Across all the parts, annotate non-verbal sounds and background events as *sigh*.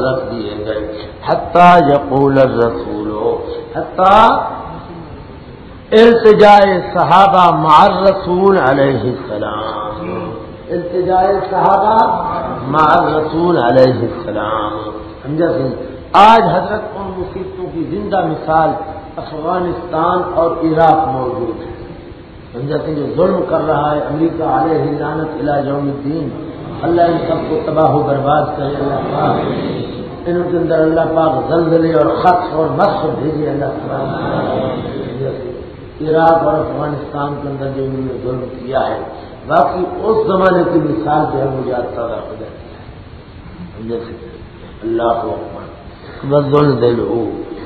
رکھ دیے گئے حتیٰ یقول الرسول حتیٰ التجائے صحابہ مار رسول علیہ السلام۔ التجائے صحابہ مار رسول علیہ السلام۔ سمجھا سن؟ آج حضرت ان مصیبتوں کی زندہ مثال افغانستان اور عراق موجود ہے۔ سمجھا سن؟ جو ظلم کر رہا ہے امریکہ علیہ لانت علاج الدین۔ اللہ ان سب کو تباہ و برباد کرے، اللہ پاک ان کے اندر اللہ پاک زلزلے اور خط اور مشق بھیجے، اللہ پاک عراق اور افغانستان کے اندر جو انہوں نے ظلم کیا ہے، باقی اس زمانے کی مثال جو ہے مجھے آتا ہو جاتی اللہ کو بدل دل ہو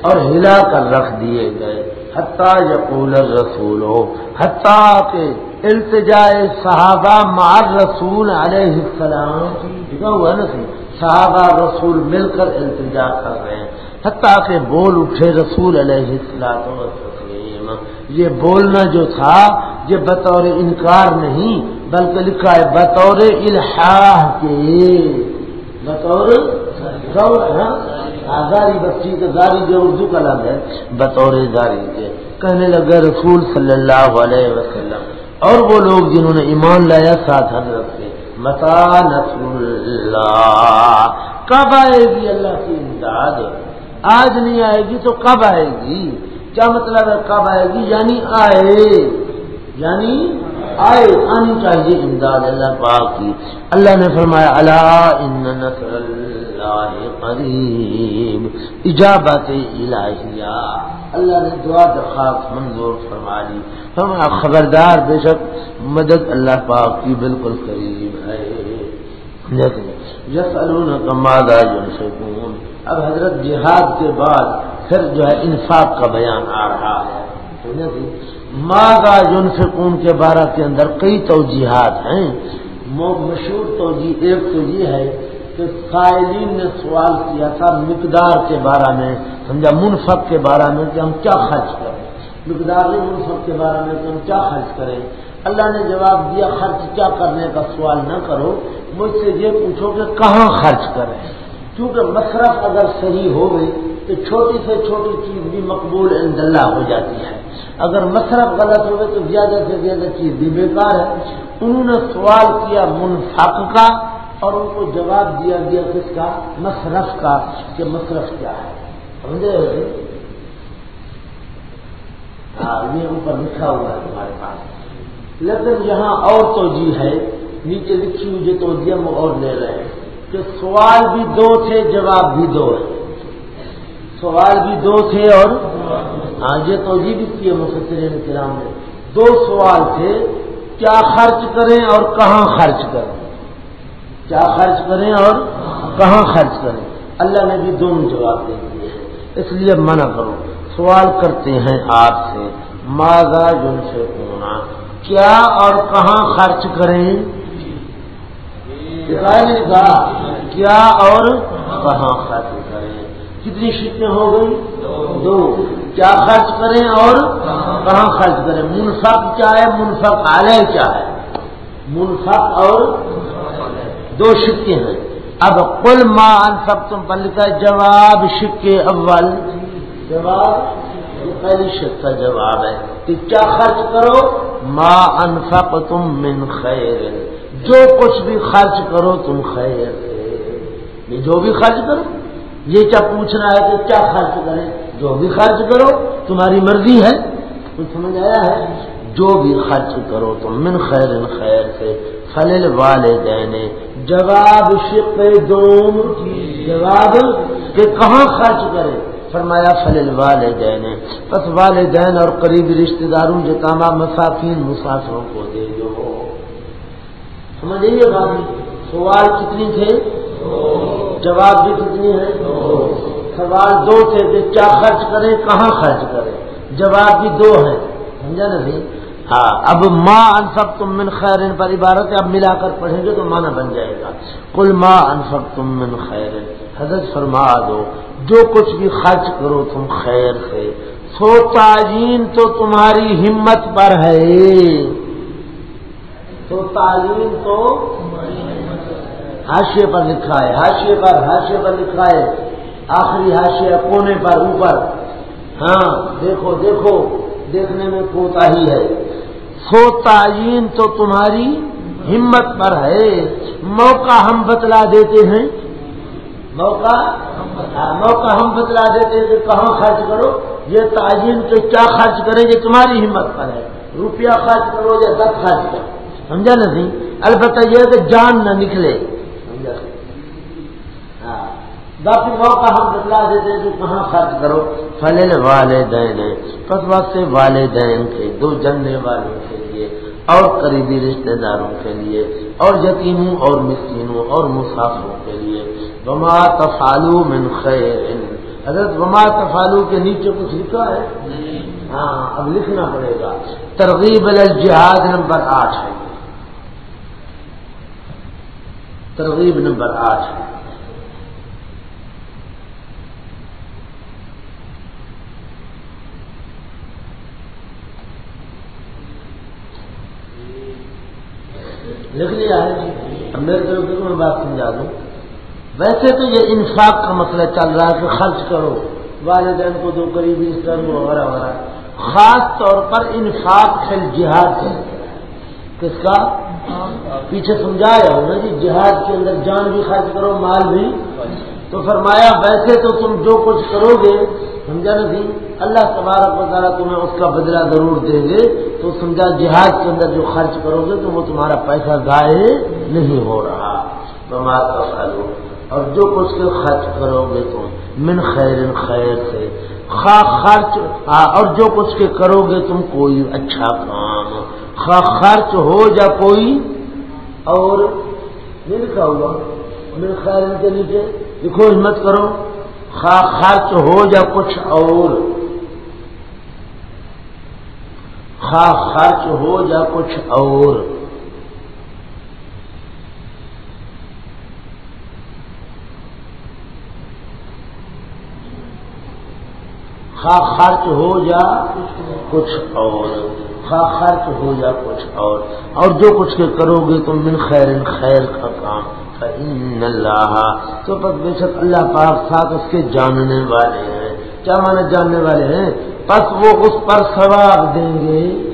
اور ہلا کر رکھ دیے گئے۔ حتیٰ یقول رسول ہو حتیٰ کے التجائے صحابہ مار رسول علیہ السلام ہوا نا صحابہ رسول مل کر التجا کر رہے ہیں۔ حتیٰ کہ بول اٹھے رسول علیہ السلام یہ بولنا جو تھا، یہ بطور انکار نہیں، بلکہ لکھا ہے بطور الحاح کے۔ بطور ہاں؟ آزاری بچی کا داری جو اردو کا لفظ ہے، بطور داری کے۔ کہنے لگے رسول صلی اللہ علیہ وسلم اور وہ لوگ جنہوں نے ایمان لایا ساتھ حضرت سے متا نسر اللہ کب آئے گی جی اللہ کی امداد۔ آج نہیں آئے گی تو کب آئے گی؟ کیا مطلب ہے کب آئے گی؟ یعنی آئے۔ یعنی آئے، آنی چاہیے امداد اللہ پاک کی۔ اللہ نے فرمایا اللہ ان نصر اللہ قریب، اجابت الہیہ۔ اللہ نے دعا درخواست منظور فرما لی ہم خبردار بے شک مدد اللہ پاک کی بالکل قریب ہے۔ یس المادا سکون اب حضرت جہاد کے بعد پھر جو ہے انصاف کا بیان آ رہا ہے۔ مادا جن سکون کے بارہ کے اندر کئی توجیحات ہیں۔ مشہور توجہ ایک تو یہ ہے کہ قائلین نے سوال کیا تھا مقدار کے بارے میں، سمجھا، منفق کے بارے میں کہ ہم کیا خرچ کریں۔ مقدار منفق کے بارے میں کہ ہم کیا خرچ کریں۔ اللہ نے جواب دیا، خرچ کیا کرنے کا سوال نہ کرو، مجھ سے یہ پوچھو کہ کہاں خرچ کریں۔ کیونکہ مصرف اگر صحیح ہو گئی تو چھوٹی سے چھوٹی چیز بھی مقبول اللہ ہو جاتی ہے۔ اگر مصرف غلط ہو گئے تو زیادہ سے زیادہ چیز بھی بیکار ہے۔ انہوں نے سوال کیا منفق کا اور ان کو جواب دیا گیا کس کا؟ مصرف کا، کہ مصرف کیا ہے۔ سمجھے ہاں یہ اوپر لکھا ہوا ہے تمہارے پاس۔ لیکن یہاں اور تو جی ہے۔ نیچے لکھی ہوئی جو تو ہم اور لے رہے ہیں کہ سوال بھی دو تھے، جواب بھی دو ہے۔ سوال بھی دو تھے اور ہاں یہ تو جی بھی کیے مفسرین کرام نے۔ دو سوال تھے، کیا خرچ کریں اور کہاں خرچ کریں؟ کیا خرچ کریں اور کہاں خرچ کریں؟ اللہ نے بھی دونوں جواب دے دیے اس لیے منع کرو۔ سوال کرتے ہیں آپ سے ماضا جن سے ہونا کیا اور کہاں خرچ کریں؟ کہا کیا اور کہاں خرچ کریں؟ کتنی شکیں ہو گئی دو۔ کیا خرچ کریں اور کہاں خرچ کریں؟ منفق کیا ہے؟ منفق علیہ کیا ہے؟ منفق اور دو شکے ہیں۔ اب کل ماں ان سب تم پر لکھا جواب شکے اول۔ جواب یہ پہلی شک کا جواب ہے کہ کیا خرچ کرو؟ ماں انفق تم من خیر۔ جو کچھ بھی خرچ کرو تم خیر یہ جو بھی خرچ کرو، یہ کیا پوچھنا ہے کہ کیا خرچ کریں؟ جو بھی خرچ کرو، تمہاری مرضی ہے۔ کچھ سمجھ آیا ہے؟ جو بھی خرچ کرو تم، من خیر خیر سے۔ فلل والدین۔ جواب شق دوم جواب کہ کہاں خرچ کرے؟ فرمایا فلل والدین۔ پس والدین اور قریبی رشتہ داروں جو تمام مسافین مسافروں کو دے دو۔ سمجھیے بات سوال کتنی تھے؟ جواب بھی کتنی ہے؟ سوال دو تھے کہ کیا خرچ کریں کہاں خرچ کریں جواب بھی دو ہیں۔ سمجھا نہیں ہاں. اب ماں انفق تم من خیر پر عبارت ہے اب ملا کر پڑھیں گے تو مانا بن جائے گا. کل ماں انفق تم من خیر. حضرت فرما دو، جو کچھ بھی خرچ کرو تم خیر سے. سو تعین تو تمہاری ہمت پر ہے. تو تعلیم تو ہاشیے پر لکھا ہے ہاشیے پر ہاشیے پر لکھا ہے. آخری ہاشیہ کونے پر، اوپر. ہاں دیکھو دیکھو، دیکھنے میں کوتا ہی ہے. سو تعین تو تمہاری ہمت پر ہے۔ موقع ہم بتلا دیتے ہیں۔ موقع ہاں، موقع ہم بتلا دیتے ہیں کہ کہاں خرچ کرو۔ یہ تعین تو کیا خرچ کرے یہ تمہاری ہمت پر ہے۔ روپیہ خرچ کرو یا دس خرچ کرو۔ سمجھا نہیں؟ البتہ یہ کہ جان نہ نکلے۔ باقی موقع ہم بتلا دیتے کہ کہاں خرچ کرو؟ فلل والدین پس وقت والدین کے، دو جننے والوں کے لیے، اور قریبی رشتہ داروں کے لیے، اور یتیموں اور مسکینوں اور مسافروں کے لیے۔ بما تفالو من خیر۔ حضرت بما تفالو کے نیچے کچھ لکھا ہے؟ ہاں اب لکھنا پڑے گا۔ ترغیب الجہاد نمبر آٹھ ہے۔ ترغیب نمبر آٹھ ہے۔ لکھ لیا ہے جی۔ اب میرے طرف سے میں بات سمجھا دوں۔ ویسے تو یہ انفاق کا مسئلہ چل رہا ہے کہ خرچ کرو۔ والدین کو دو قریبی اس طرح وغیرہ وغیرہ خاص طور پر انفاق سے جہاد کس کا؟ پیچھے سمجھایا ہوں نا جی جہاد کے اندر جان بھی خرچ کرو، مال بھی۔ تو فرمایا ویسے تو تم جو کچھ کرو گے، سمجھا نہیں اللہ تبارک وغیرہ تمہیں اس کا بدلہ ضرور دیں گے تو سمجھا جہاد کے اندر جو خرچ کرو گے تو وہ تمہارا پیسہ ضائع نہیں ہو رہا۔ تمہارا اور جو کچھ کے خرچ کرو گے تم، من خیر خیر سے۔ خواہ خرچ ہاں، اور جو کچھ کے کرو گے تم کوئی اچھا کام۔ خواہ خرچ ہو یا کوئی، اور نہیں لکھا ہوگا میرے خیال کے نیچے لکھو، ہمت کرو۔ خواہ خرچ ہو یا کچھ اور۔ خواہ خرچ ہو یا کچھ اور۔ خواہ خرچ ہو یا کچھ اور۔ خواہ خرچ ہو یا کچھ اور۔ اور جو کچھ کے کرو گے تم من خیر خیر کا کام۔ اللہ تو بے شک اللہ پاک ساتھ اس کے جاننے والے ہیں۔ کیا مانے جاننے والے ہیں؟ پس وہ اس پر ثواب دیں گے۔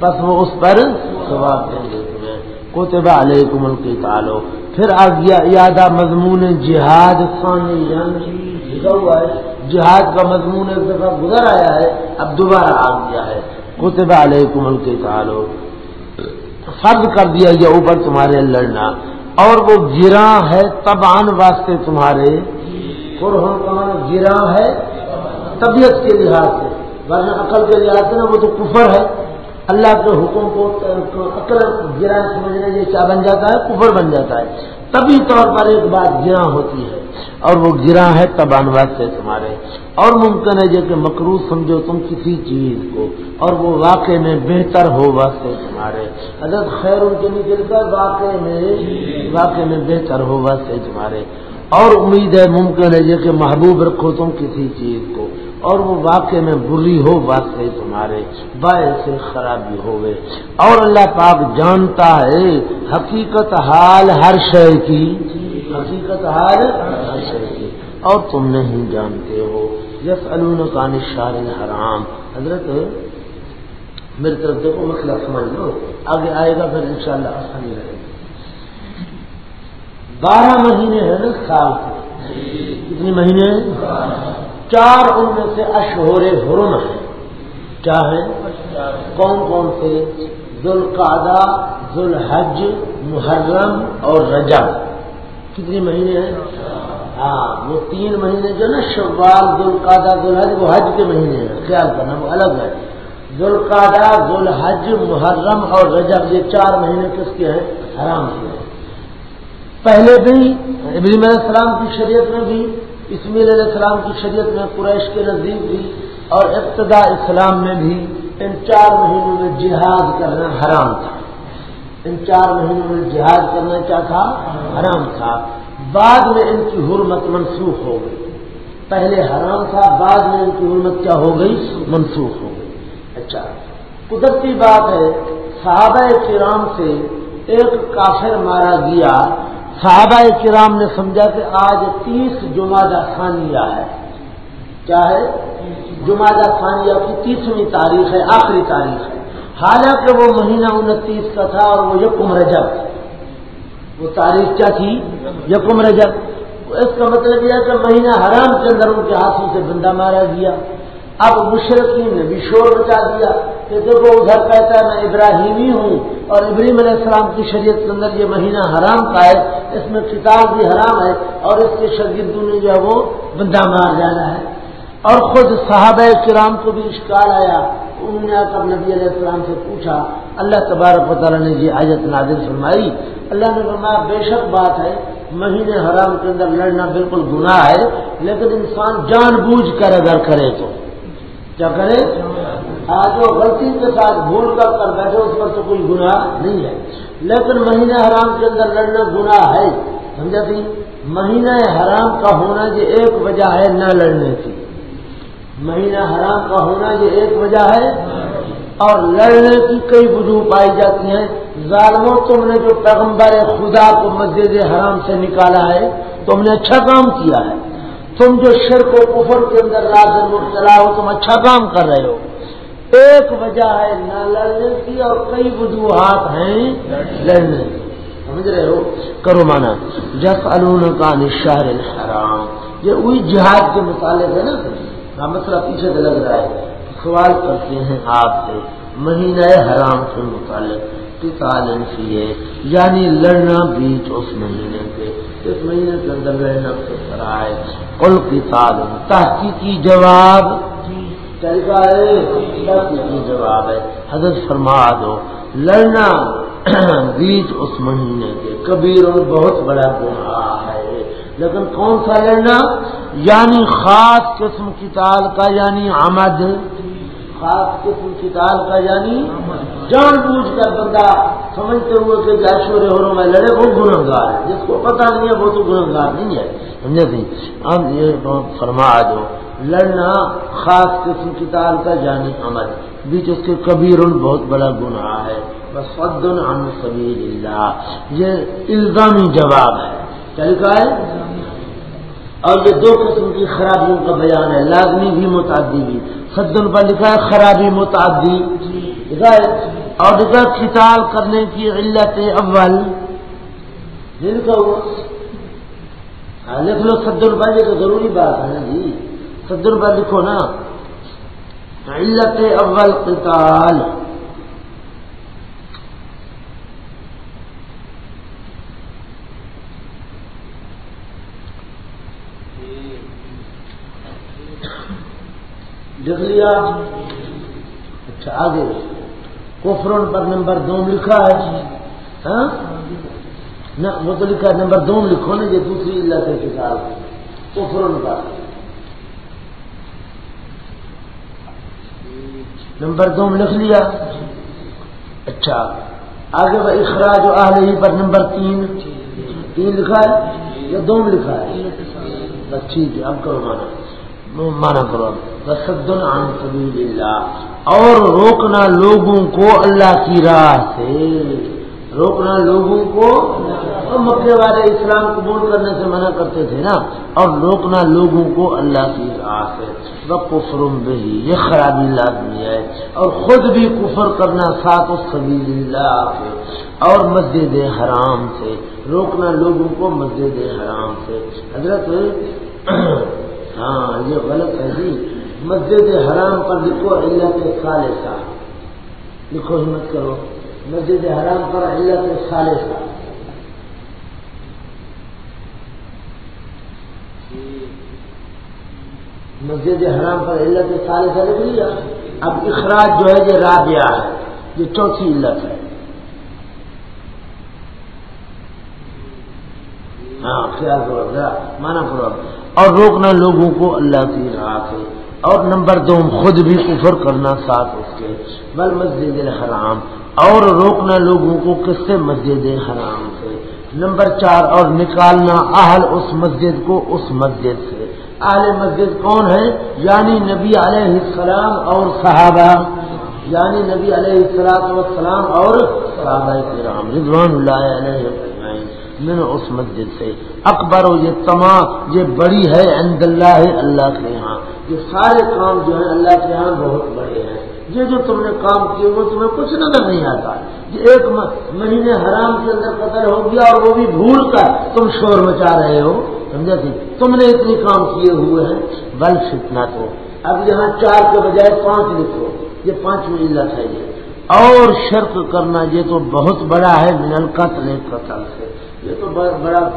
پس وہ اس پر ثواب دیں گے۔ تمہیں کوتبہ علیکم کی تعلق پھر آ گیا یادہ مضمون جہاد۔ ثانی لکھا ہوا ہے جہاد کا مضمون ایک دفعہ گزر آیا ہے، اب دوبارہ آ گیا ہے۔ کتب علیکم کے تعلق فرض کر دیا گیا اوپر تمہارے لڑنا۔ اور وہ گراں ہے تب آن واسطے تمہارے۔ قرآن گراں ہے، طبیعت کے لحاظ سے۔ ورنہ عقل کے لحاظ سے نا وہ تو کفر ہے۔ اللہ کے حکم کو، عقل گرا سمجھنے یہ کیا بن جاتا ہے؟ کفر بن جاتا ہے۔ طبی طور پر ایک بات گراں ہوتی ہے۔ اور وہ گرا ہے تبانواد سے تمہارے۔ اور ممکن ہے جو کہ مقروض سمجھو تم کسی چیز کو۔ اور وہ واقع میں بہتر ہو واسطے تمہارے۔ اگر خیر ان کے نکل کر واقع میں واقع میں بہتر ہو واسطے تمہارے۔ اور امید ہے ممکن ہے جو کہ محبوب رکھو تم کسی چیز کو، اور وہ واقع میں بری ہو واسطے تمہارے باعث خرابی ہو گئے اور اللہ پاک جانتا ہے حقیقت حال ہر شے کی۔ حقیقت حال ہر شے کی۔ اور تم نہیں جانتے ہو۔ یس کا نشار حرام حضرت میری طرف دیکھو مسئلہ سمجھ لو۔ آگے آئے گا، پھر انشاءاللہ آسانی رہے گی۔ بارہ مہینے ہیں نا سال کے۔ کتنی مہینے چار ان میں سے اشہور حرم ہیں۔ کیا ہے کون کون سے؟ ذوالقادہ ذوالحج، محرم اور رجب۔ کتنے مہینے ہیں؟ ہاں وہ تین مہینے جو نا شوال ذوالقادہ ذوالحج، وہ حج کے مہینے ہیں۔ خیال کرنا، وہ الگ ہے۔ ذوالقادہ ذوالحج، محرم اور رجب، یہ چار مہینے کس کے ہیں؟ حرام کے ہیں۔ پہلے بھی ابراہیم علیہ السلام کی شریعت میں بھی اسمیل علیہ السلام کی شریعت میں، قریش کے نزدیک بھی، اور ابتدا اسلام میں بھی ان چار مہینوں میں جہاد کرنا حرام تھا۔ ان چار مہینوں میں جہاد کرنا کیا تھا؟ حرام تھا۔ بعد میں ان کی حرمت منسوخ ہو گئی۔ پہلے حرام تھا، بعد میں ان کی حرمت کیا ہو گئی؟ منسوخ ہو گئی۔ اچھا قدرتی بات ہے، صحابہ کرام سے ایک کافر مارا گیا صحابہ کرام نے سمجھا کہ آج تیس جمعہ ثانیہ ہے۔ کیا ہے؟ جمعہ ثانیہ کی تیسویں تاریخ ہے، آخری تاریخ ہے۔ حالانکہ وہ مہینہ انتیس کا تھا اور وہ یکم رجب۔ وہ تاریخ کیا تھی؟ یکم رجب۔ اس کا مطلب یہ ہے کہ مہینہ حرام کے اندر ان کے ہاتھوں سے بندہ مارا گیا۔ اب مشرقین نے بھی شور بچا دیا۔ کہ دیکھو ادھر کہتا ہے، میں ابراہیمی ہوں اور ابراہیم علیہ السلام کی شریعت کے اندر یہ مہینہ حرام کا ہے، اس میں کتاب بھی حرام ہے اور اس کے شرگردوں نے جو ہے وہ بندہ مار جانا ہے۔ اور خود صحابہ کرام کو بھی اشکال آیا۔ انہوں نے آ کر نبی علیہ السلام سے پوچھا، اللہ تبارک و تعالیٰ نے یہ آیت نازل فرمائی۔ اللہ نے فرمایا، بے شک بات ہے، مہینے حرام کے اندر لڑنا بالکل گناہ ہے، لیکن انسان جان بوجھ کر اگر کرے تو۔ کیا کرے۔ آج وہ غلطی کے ساتھ بھول کر کر بیٹھے، اس پر تو کوئی گناہ نہیں ہے۔ لیکن مہینہ حرام کے اندر لڑنا گناہ ہے۔ سمجھا تھی؟ مہینہ حرام کا ہونا یہ ایک وجہ ہے نہ لڑنے کی۔ مہینہ حرام کا ہونا یہ ایک وجہ ہے اور لڑنے کی کئی وجوہ پائی جاتی ہیں۔ ظالموں، تم نے جو پیغمبر خدا کو مسجد حرام سے نکالا ہے، تم نے اچھا کام کیا ہے۔ تم جو شرک و کفر کے اندر راز مبتلا ہو، تم اچھا کام کر رہے ہو۔ ایک وجہ ہے نہ لڑنے کی اور کئی وجوہات ہیں لڑنے کی سمجھ رہے ہو؟ کرو مانا جس کا نشار حرام یہ وہی جہاد کے مطالعے ہے نا۔ مسئلہ پیچھے سے لگ رہا ہے۔ سوال کرتے ہیں آپ سے۔ مہینہ حرام کے متعلق۔ کتاب ہے یعنی لڑنا بیچ اس مہینے کے اس مہینے کے اندر لڑنا ہے کل کتاب تحقیقی جواب۔ تحقیقی جواب ہے۔ حضرت فرما دو، لڑنا *clears throat* بیچ اس مہینے کے۔ کبیر اور بہت بڑا گناہ ہے۔ لیکن کون سا لڑنا؟ یعنی خاص قسم کی تال کا یعنی آمد خاص قسم کی کا یعنی جان بوجھ کر بندہ سمجھتے ہوئے کہ جیشور ہو میں لڑے، وہ گنگار ہے۔ جس کو پتا نہیں ہے، وہ تو گنگار نہیں ہے۔ سمجھے تھی اب یہ فرما دو۔ لڑنا خاص قسم کی کا یعنی عمل۔ بیچ اس کے کبیر بہت بڑا گناہ ہے۔ بس عن سبیل اللہ۔ یہ الزامی جواب ہے۔ کیا لکھا ہے اور یہ دو قسم کی خرابیوں کا بیان ہے، لازمی بھی متعدی بھی۔ سدن پر لکھا ہے، خرابی متعدی۔ لکھا ہے اور لکھا کتاب کرنے کی علت اول۔ یہ لکھا ہوا۔ ہاں، لکھ لو سدن پر، یہ تو ضروری بات ہے نا جی۔ سدن پر لکھو نا۔ علت اول قتال۔ لکھ لیا۔ اچھا آگے۔ کوفرون پر نمبر دو لکھا ہے۔ ہاں؟ نہ، وہ تو لکھا ہے، نمبر دو لکھو نا، یہ دوسری اللہ کے کتاب کوفرون پر۔ نمبر دو لکھ لیا۔ اچھا۔ آگے وہ اخراج و آلہی پر نمبر تین۔ تین لکھا ہے یا دو لکھا ہے؟ بس ٹھیک ہے، اب کرو مانا۔ مانا کرو۔ بسدن عن سبیل اللہ اور روکنا لوگوں کو اللہ کی راہ سے۔ روکنا لوگوں کو مکے والے اسلام قبول کرنے سے منع کرتے تھے نا۔ اور روکنا لوگوں کو اللہ کی راہ سے۔ کفرم بہی یہ خرابی لازمی ہے۔ اور خود بھی کفر کرنا ساتھ سبیل اللہ سے۔ اور مسجد حرام سے۔ روکنا لوگوں کو مسجد حرام سے۔ حضرت ہاں یہ غلط ہے جی۔ مسجد حرام پر لکھو اللہ کے لکھو ہمت کرو۔ مسجد حرام پر اللہ کے مسجد حرام پر علت سالے کا لکھ لیا۔ اب اخراج جو ہے، یہ رابعہ ہے۔ یہ چوتھی علت ہے۔ ہاں خیال کرو۔ ذرا مانا کرو اور روکنا لوگوں کو اللہ کی راہ سے اور نمبر دو، خود بھی کفر کرنا ساتھ اس کے۔ بل مسجد الحرام۔ اور روکنا لوگوں کو کس سے؟ مسجد حرام سے۔ نمبر چار، اور نکالنا اہل اس مسجد کو اس مسجد سے۔ اہل مسجد کون ہے یعنی نبی علیہ السلام اور صحابہ۔ یعنی نبی علیہ السلام والسلام اور صحابہ کرام۔ رضوان اللہ علیہ میں نے اس مسجد سے۔ اکبر و یہ تمام، یہ بڑی ہے، عند اللہ اللہ کے یہاں۔ یہ سارے کام جو ہیں اللہ کے یہاں بہت بڑے ہیں۔ یہ جو تم نے کام کیے، وہ تمہیں کچھ نظر نہیں آتا۔ یہ ایک مہینے حرام کے اندر قتل ہو گیا اور وہ بھی بھول کر تم شور مچا رہے ہو۔ سمجھا تھی تم نے اتنی کام کیے ہوئے ہیں۔ بل فتنا تو۔ اب یہاں چار کے بجائے پانچ لکھو۔ یہ پانچویں علت ہے یہ۔ اور شرک کرنا یہ تو بہت بڑا ہے، من قتل قتل سے۔ یہ تو بڑا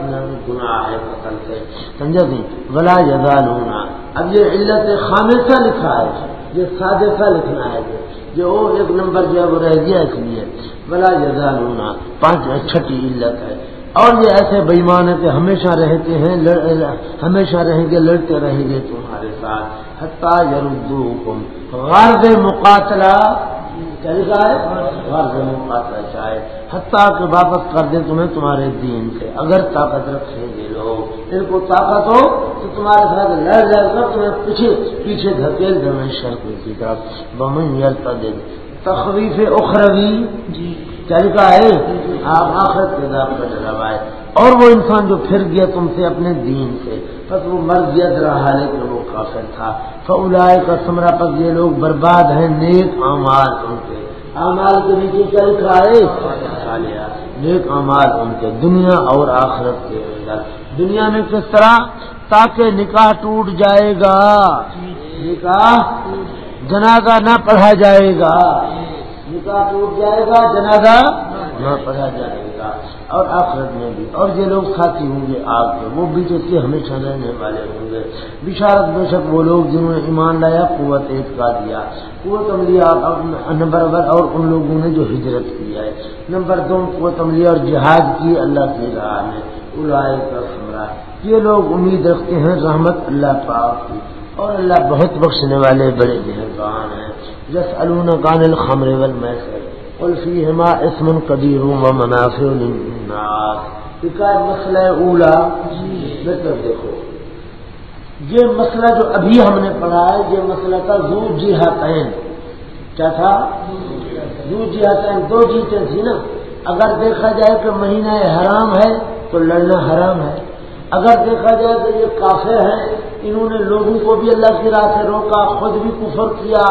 گناہ ہے قتل سے سمجھا تھی بلا جزال ہونا اب یہ علت خامصہ لکھا ہے۔ یہ سادے کا لکھنا ہے۔ جو ایک نمبر جو ہے وہ رہ گیا اس لیے۔ بلا جزال ہونا پانچ چھٹی علت ہے۔ اور یہ ایسے بےمان ہے کہ ہمیشہ رہتے ہیں ہمیشہ رہیں گے، لڑتے رہیں گے تمہارے ساتھ۔ حتیٰ یردو حکم غرض مقاتلہ طریقہ ہے؟ چاہے حتیٰ کہ واپس کر دیں تمہیں تمہارے دین سے۔ اگر طاقت رکھیں گے لوگ۔ ان کو طاقت ہو تو تمہارے ساتھ لڑ جائے گا۔ تمہیں پیچھے پیچھے دھکیل دیں شرک کی طرف بمن دے تخویف اخروی۔ جی۔ طریقہ ہے؟ آپ آخر کے کا جواب آئے اور وہ انسان جو پھر گیا تم سے اپنے دین سے۔ بس وہ مر گیا رہا ہے کہ وہ کافر تھا۔ فلائے کا سمرا پر یہ لوگ برباد ہیں، نیک امال ان کے۔ امال کے نیچے کیا لکھا ہے؟ نیک امال ان کے۔ دنیا اور آخرت کے اندر۔ دنیا میں کس طرح؟ تاکہ نکاح ٹوٹ جائے گا۔ نکاح جنازہ نہ پڑھا جائے گا۔ نکاح ٹوٹ جائے گا، جنازہ نہ پڑھا جائے گا۔ اور آخرت میں بھی۔ اور یہ لوگ ساتھی ہوں گے آگ کے۔ وہ بھی تو کے ہمیشہ رہنے والے ہوں گے۔ بشارت بے شک وہ لوگ جنہوں نے ایمان لایا، قوت کا دیا۔ قوت عملیہ نمبر ون، اور ان لوگوں نے جو ہجرت کی ہے۔ نمبر دو، قوت عملیہ اور جہاد کی اللہ کی راہ میں۔ الائے کا سمرا یہ لوگ امید رکھتے ہیں رحمت اللہ پاک کی۔ اور اللہ بہت بخشنے والے بڑے مہربان ہیں۔ جس الون کان الخمر والمیسر قل اسم کبیر و مسئلہ اولا بہتر دیکھو۔ یہ مسئلہ جو ابھی ہم نے پڑھا ہے، یہ مسئلہ تھا زو جہاتین کیا تھا؟ زو جہاتین دو جیتیں تھی نا۔ اگر دیکھا جائے کہ مہینہ حرام ہے تو لڑنا حرام ہے۔ اگر دیکھا جائے تو یہ کافر ہیں، انہوں نے لوگوں کو بھی اللہ کی راہ سے روکا، خود بھی کفر کیا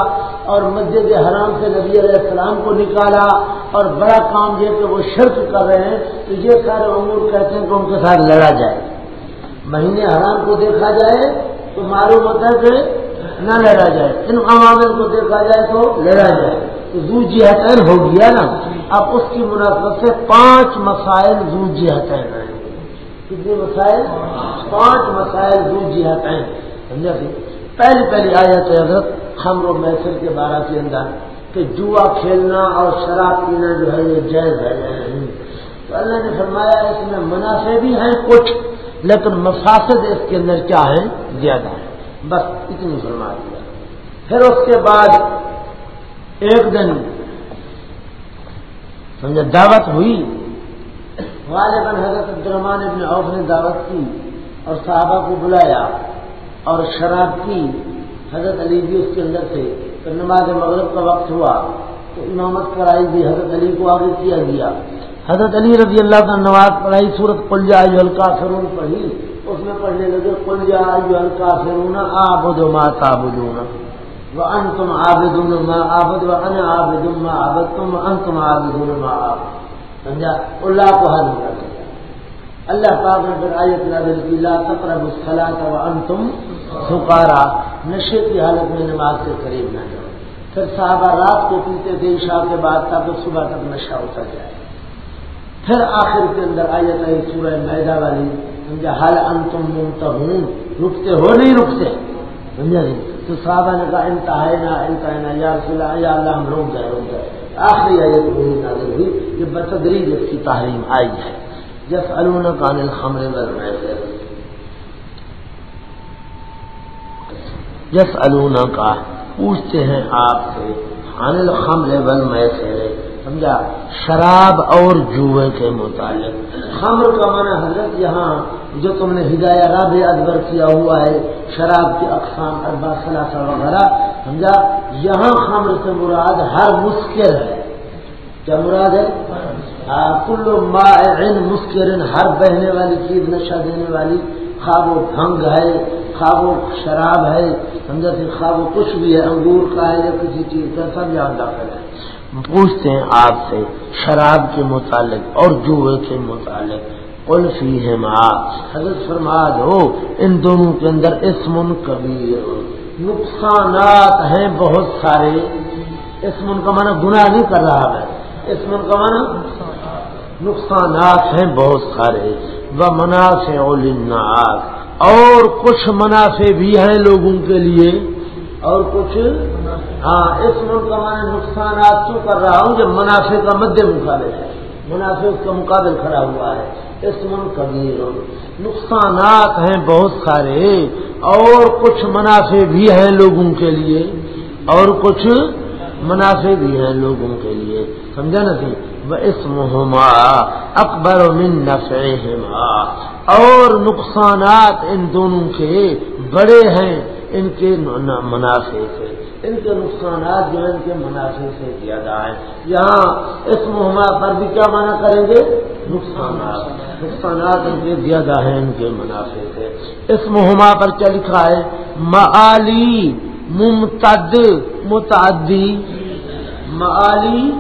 اور مسجد حرام سے نبی علیہ السلام کو نکالا اور بڑا کام یہ کہ وہ شرک کر رہے ہیں تو یہ سارے امور کہتے ہیں کہ ان کے ساتھ لڑا جائے۔ مہینے حرام کو دیکھا جائے تو معلوم ہوتا ہے کہ نہ لڑا جائے۔ ان عوامل کو دیکھا جائے تو لڑا جائے۔ تو زو جی حتین ہو گیا نا۔ اب اس کی مناسبت سے پانچ مسائل زو جی حتین ہیں کتنے مسائل؟ پانچ مسائل دو جہت ہیں سمجھا سی پہلی پہلی آیت حضرت خمر و محفل کے بارہ کے اندر کہ جوا کھیلنا اور شراب پینا جو ہے یہ جائز ہے تو اللہ نے فرمایا اس میں منافع بھی ہیں کچھ، لیکن مفاصد اس کے اندر کیا ہیں؟ زیادہ ہیں۔ بس اتنی فرما دیا پھر اس کے بعد ایک دن سمجھا دعوت ہوئی۔ غالباً حضرت عبدالرحمان ابن عوف نے دعوت کی اور صحابہ کو بلایا۔ اور شراب کی حضرت علی بھی اس کے اندر تھے۔ تو نماز مغرب کا وقت ہوا، تو امامت کرائی گئی، حضرت علی کو آگے کیا گیا۔ حضرت علی رضی اللہ کا نماز پڑھائی، سورت پل کلجا ہلکا فرون پڑھی۔ اس میں پڑھنے لگے کلجا ہلکا فرون آبد ما تابدون وہ ان تم آبد ما آبد و ان آبد ما آبد تم ان تم آبد ما آبد سمجھا؟ اللہ کو حل کر اللہ پاک نے پھر آیت نازل کی، لا تقرب الصلاۃ وانتم سکارا نشے کی حالت میں نماز سے قریب نہ جاؤ۔ پھر صحابہ رات کو پیتے تھے، عشاء کے بعد تاکہ صبح تک نشہ اتر جائے پھر آخر کے اندر آیت آئی سورہ میدا والی سمجھا حل انتم منتہون۔ رکتے ہو نہیں رکتے؟ سمجھا نہیں تو صحابہ نے کہا انتہا نہ یا رسول اللہ، یا اللہ، ہم روک جائے روک جائے آخری آیت وہی نازل ہوئی کہ بتدریج اس کی تحریم آئی ہے۔ جس الون کان الخمر والمیسر جس الونا کا پوچھتے ہیں آپ سے عن الخمر والمیسر سمجھا؟ شراب اور جوئے کے متعلق۔ خمر کا معنی حضرت یہاں جو تم نے ہدایہ راب ادبر کیا ہوا ہے، شراب کی اقسام اربا ثلاثہ وغیرہ، سمجھا؟ یہاں خمر سے مراد ہر مشکل ہے۔ کیا مراد ہے؟ ہاں، کلو مائن مسکرن، ہر بہنے والی چیز نشہ دینے والی، خواب و بھنگ ہے، خواب و شراب ہے سمجھا سے خواب و کچھ بھی ہے، انگور کا ہے یا کسی چیز کا، سب یہاں داخل ہے۔ پوچھتے ہیں آپ سے، شراب کے متعلق اور جوئے کے متعلق قلفی ہے حضرت فرماد ہو ان دونوں کے اندر اسمن کبیر، نقصانات ہیں بہت سارے۔ اسمن کا معنی گناہ نہیں کر رہا ہے اسمن کا معنی نقصانات ہیں بہت سارے وہ منافع اور کچھ منافع بھی ہیں لوگوں کے لیے۔ اور کچھ؟ ہاں اس ملک کا میں نقصانات کیوں کر رہا ہوں؟ جب منافع کا مد مقابل ہے۔ منافع اس کا مقابل کھڑا ہوا ہے۔ اس ملک کا نقصانات ہیں بہت سارے، اور کچھ منافع بھی ہیں لوگوں کے لیے۔ اور کچھ منافع بھی ہیں لوگوں کے لیے۔ سمجھا نا سی وہ اس محما اکبر من نفع اور نقصانات ان دونوں کے بڑے ہیں، ان کے منافع سے ان کے نقصانات جو ان کے منافع سے زیادہ ہیں۔ یہاں اس مہما پر بھی کیا مانا کریں گے؟ نقصانات۔ نقصانات ان کے زیادہ ہیں، ان کے منافع سے۔ اس مہما پر کیا لکھا ہے؟ معلی ممتد، متعدی۔ معلی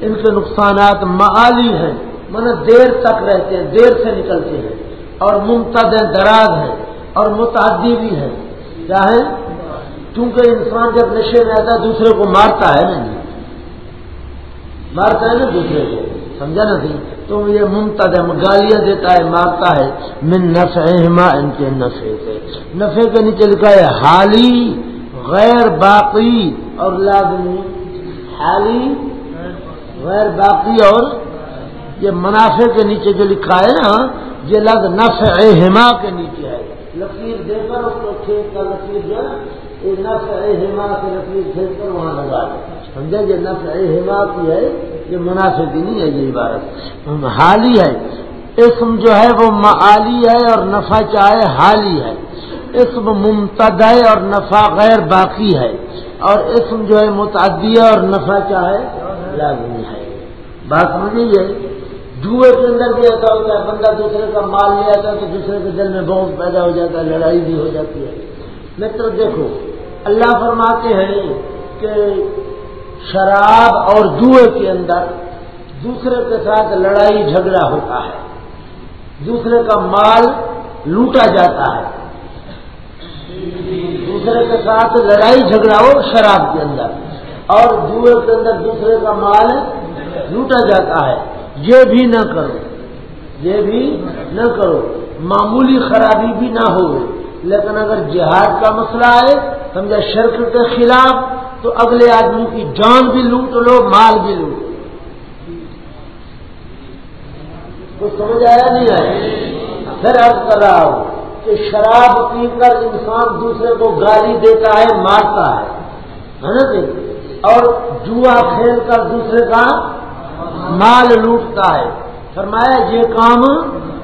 ان کے نقصانات معلی ہیں من دیر تک رہتے ہیں دیر سے نکلتے ہیں۔ اور ممتد دراز ہیں اور متعدی بھی ہے کیا ہے کیونکہ انسان جب نشے میں آتا ہے دوسرے کو مارتا ہے نا جی مارتا ہے نا دوسرے کو سمجھا نا سی تو یہ ممتد ہے گالیاں دیتا ہے مارتا ہے۔ من نفع ان کے نفے سے۔ نفے کے نیچے لکھا ہے حالی غیر باقی اور لازمی۔ حالی، غیر باقی اور یہ منافع کے نیچے جو لکھا ہے نا یہ لگ نفع ہما کے نیچے ہے۔ لکیر دے کر اس کو کھیت کا لکیر جو ہے نفس ہما سے لکیر کھیت کر وہاں لگا دے۔ سمجھا؟ یہ نفس ہما کی ہے، یہ مناسب نہیں ہے، یہ عبارت۔ حالی ہے۔ اسم جو ہے وہ معالی ہے اور نفع چاہے حالی ہے۔ اسم ممتد ہے اور نفع غیر باقی ہے۔ اور اسم جو ہے متعدی ہے اور نفع چاہے لازمی ہے۔ بات مجھے یہ جوئے کے اندر بھی ایسا ہوتا ہے، بندہ دوسرے کا مال لے آتا ہے تو دوسرے کے دل میں بہت پیدا ہو جاتا ہے، لڑائی بھی ہو جاتی ہے۔ متر دیکھو، اللہ فرماتے ہیں کہ شراب اور جوئے کے اندر دوسرے کے ساتھ لڑائی جھگڑا ہوتا ہے۔ دوسرے کا مال لوٹا جاتا ہے۔ دوسرے کے ساتھ لڑائی جھگڑا ہو شراب کے اندر۔ اور جوئے کے اندر دوسرے کا مال لوٹا جاتا ہے۔ یہ بھی نہ کرو۔ یہ بھی نہ کرو۔ معمولی خرابی بھی نہ ہو لیکن اگر جہاد کا مسئلہ ہے سمجھا شرک کے خلاف، تو اگلے آدمی کی جان بھی لوٹ لو، مال بھی لوٹ کچھ سمجھ آیا نہیں آیا؟ پھر ارد کر رہا ہوں۔ کہ شراب پی کر انسان دوسرے کو گالی دیتا ہے، مارتا ہے۔ نا جی؟ اور جوا کھیل کر دوسرے کا مال لوٹتا ہے۔ فرمایا، یہ کام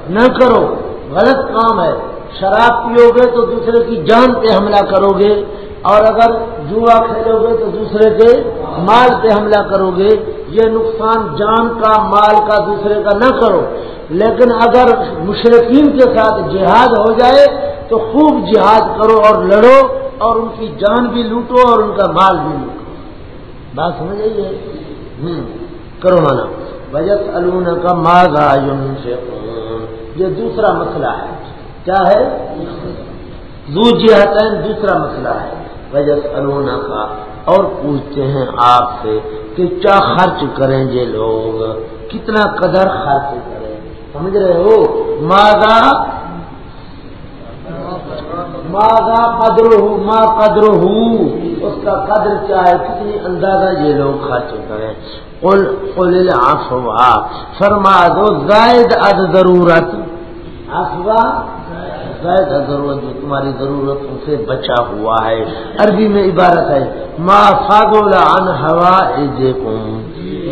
نہ کرو، غلط کام ہے۔ شراب پیو گے تو دوسرے کی جان پہ حملہ کرو گے اور اگر جوا کھیلو گے تو دوسرے کے مال پہ حملہ کرو گے یہ نقصان جان کا، مال کا، دوسرے کا نہ کرو۔ لیکن اگر مشرقین کے ساتھ جہاد ہو جائے، تو خوب جہاد کرو اور لڑو اور ان کی جان بھی لوٹو اور ان کا مال بھی لوٹو۔ بات سمجھ آئیے ہوں کرو مانا۔ بجت الون کا ماضا سے یہ دوسرا مسئلہ ہے۔ کیا ہے؟ دوسرا مسئلہ ہے۔ بجت الونا کا اور پوچھتے ہیں آپ سے کہ کیا خرچ کریں یہ لوگ؟ کتنا قدر خرچ کریں؟ سمجھ رہے ہو؟ ماضا ماضا قدر ہو ماں قدر ہوں اس کا قدر کیا ہے؟ کتنی اندازہ یہ لوگ خرچ کریں؟ قل قل العفو فرما دو، زائد اد ضرورت۔ افوا زائد ضرورت جو تمہاری ضرورتوں سے بچا ہوا ہے۔ عربی میں عبارت ہے، ما فاضولا عن ہوا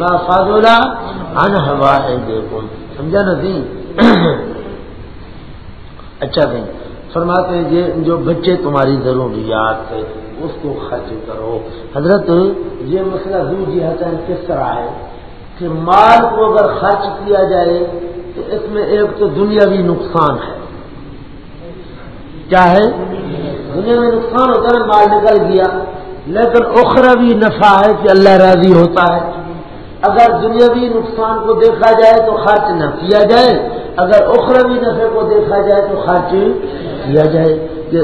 ما فاضولا عن ہوا سمجھا نا سی اچھا سی فرماتے ہیں یہ جو بچے تمہاری ضروریات ہے اس کو خرچ کرو۔ حضرت، یہ مسئلہ دو جی کس طرح ہے کہ مال کو اگر خرچ کیا جائے تو اس میں ایک تو دنیاوی نقصان ہے۔ کیا ہے؟ دنیا میں نقصان ہوتا ہے، مال نکل گیا۔ لیکن اخروی نفع ہے کہ اللہ راضی ہوتا ہے۔ اگر دنیاوی نقصان کو دیکھا جائے تو خرچ نہ کیا جائے۔ اگر اخروی نفع کو دیکھا جائے تو خرچ کیا جائے۔ کہ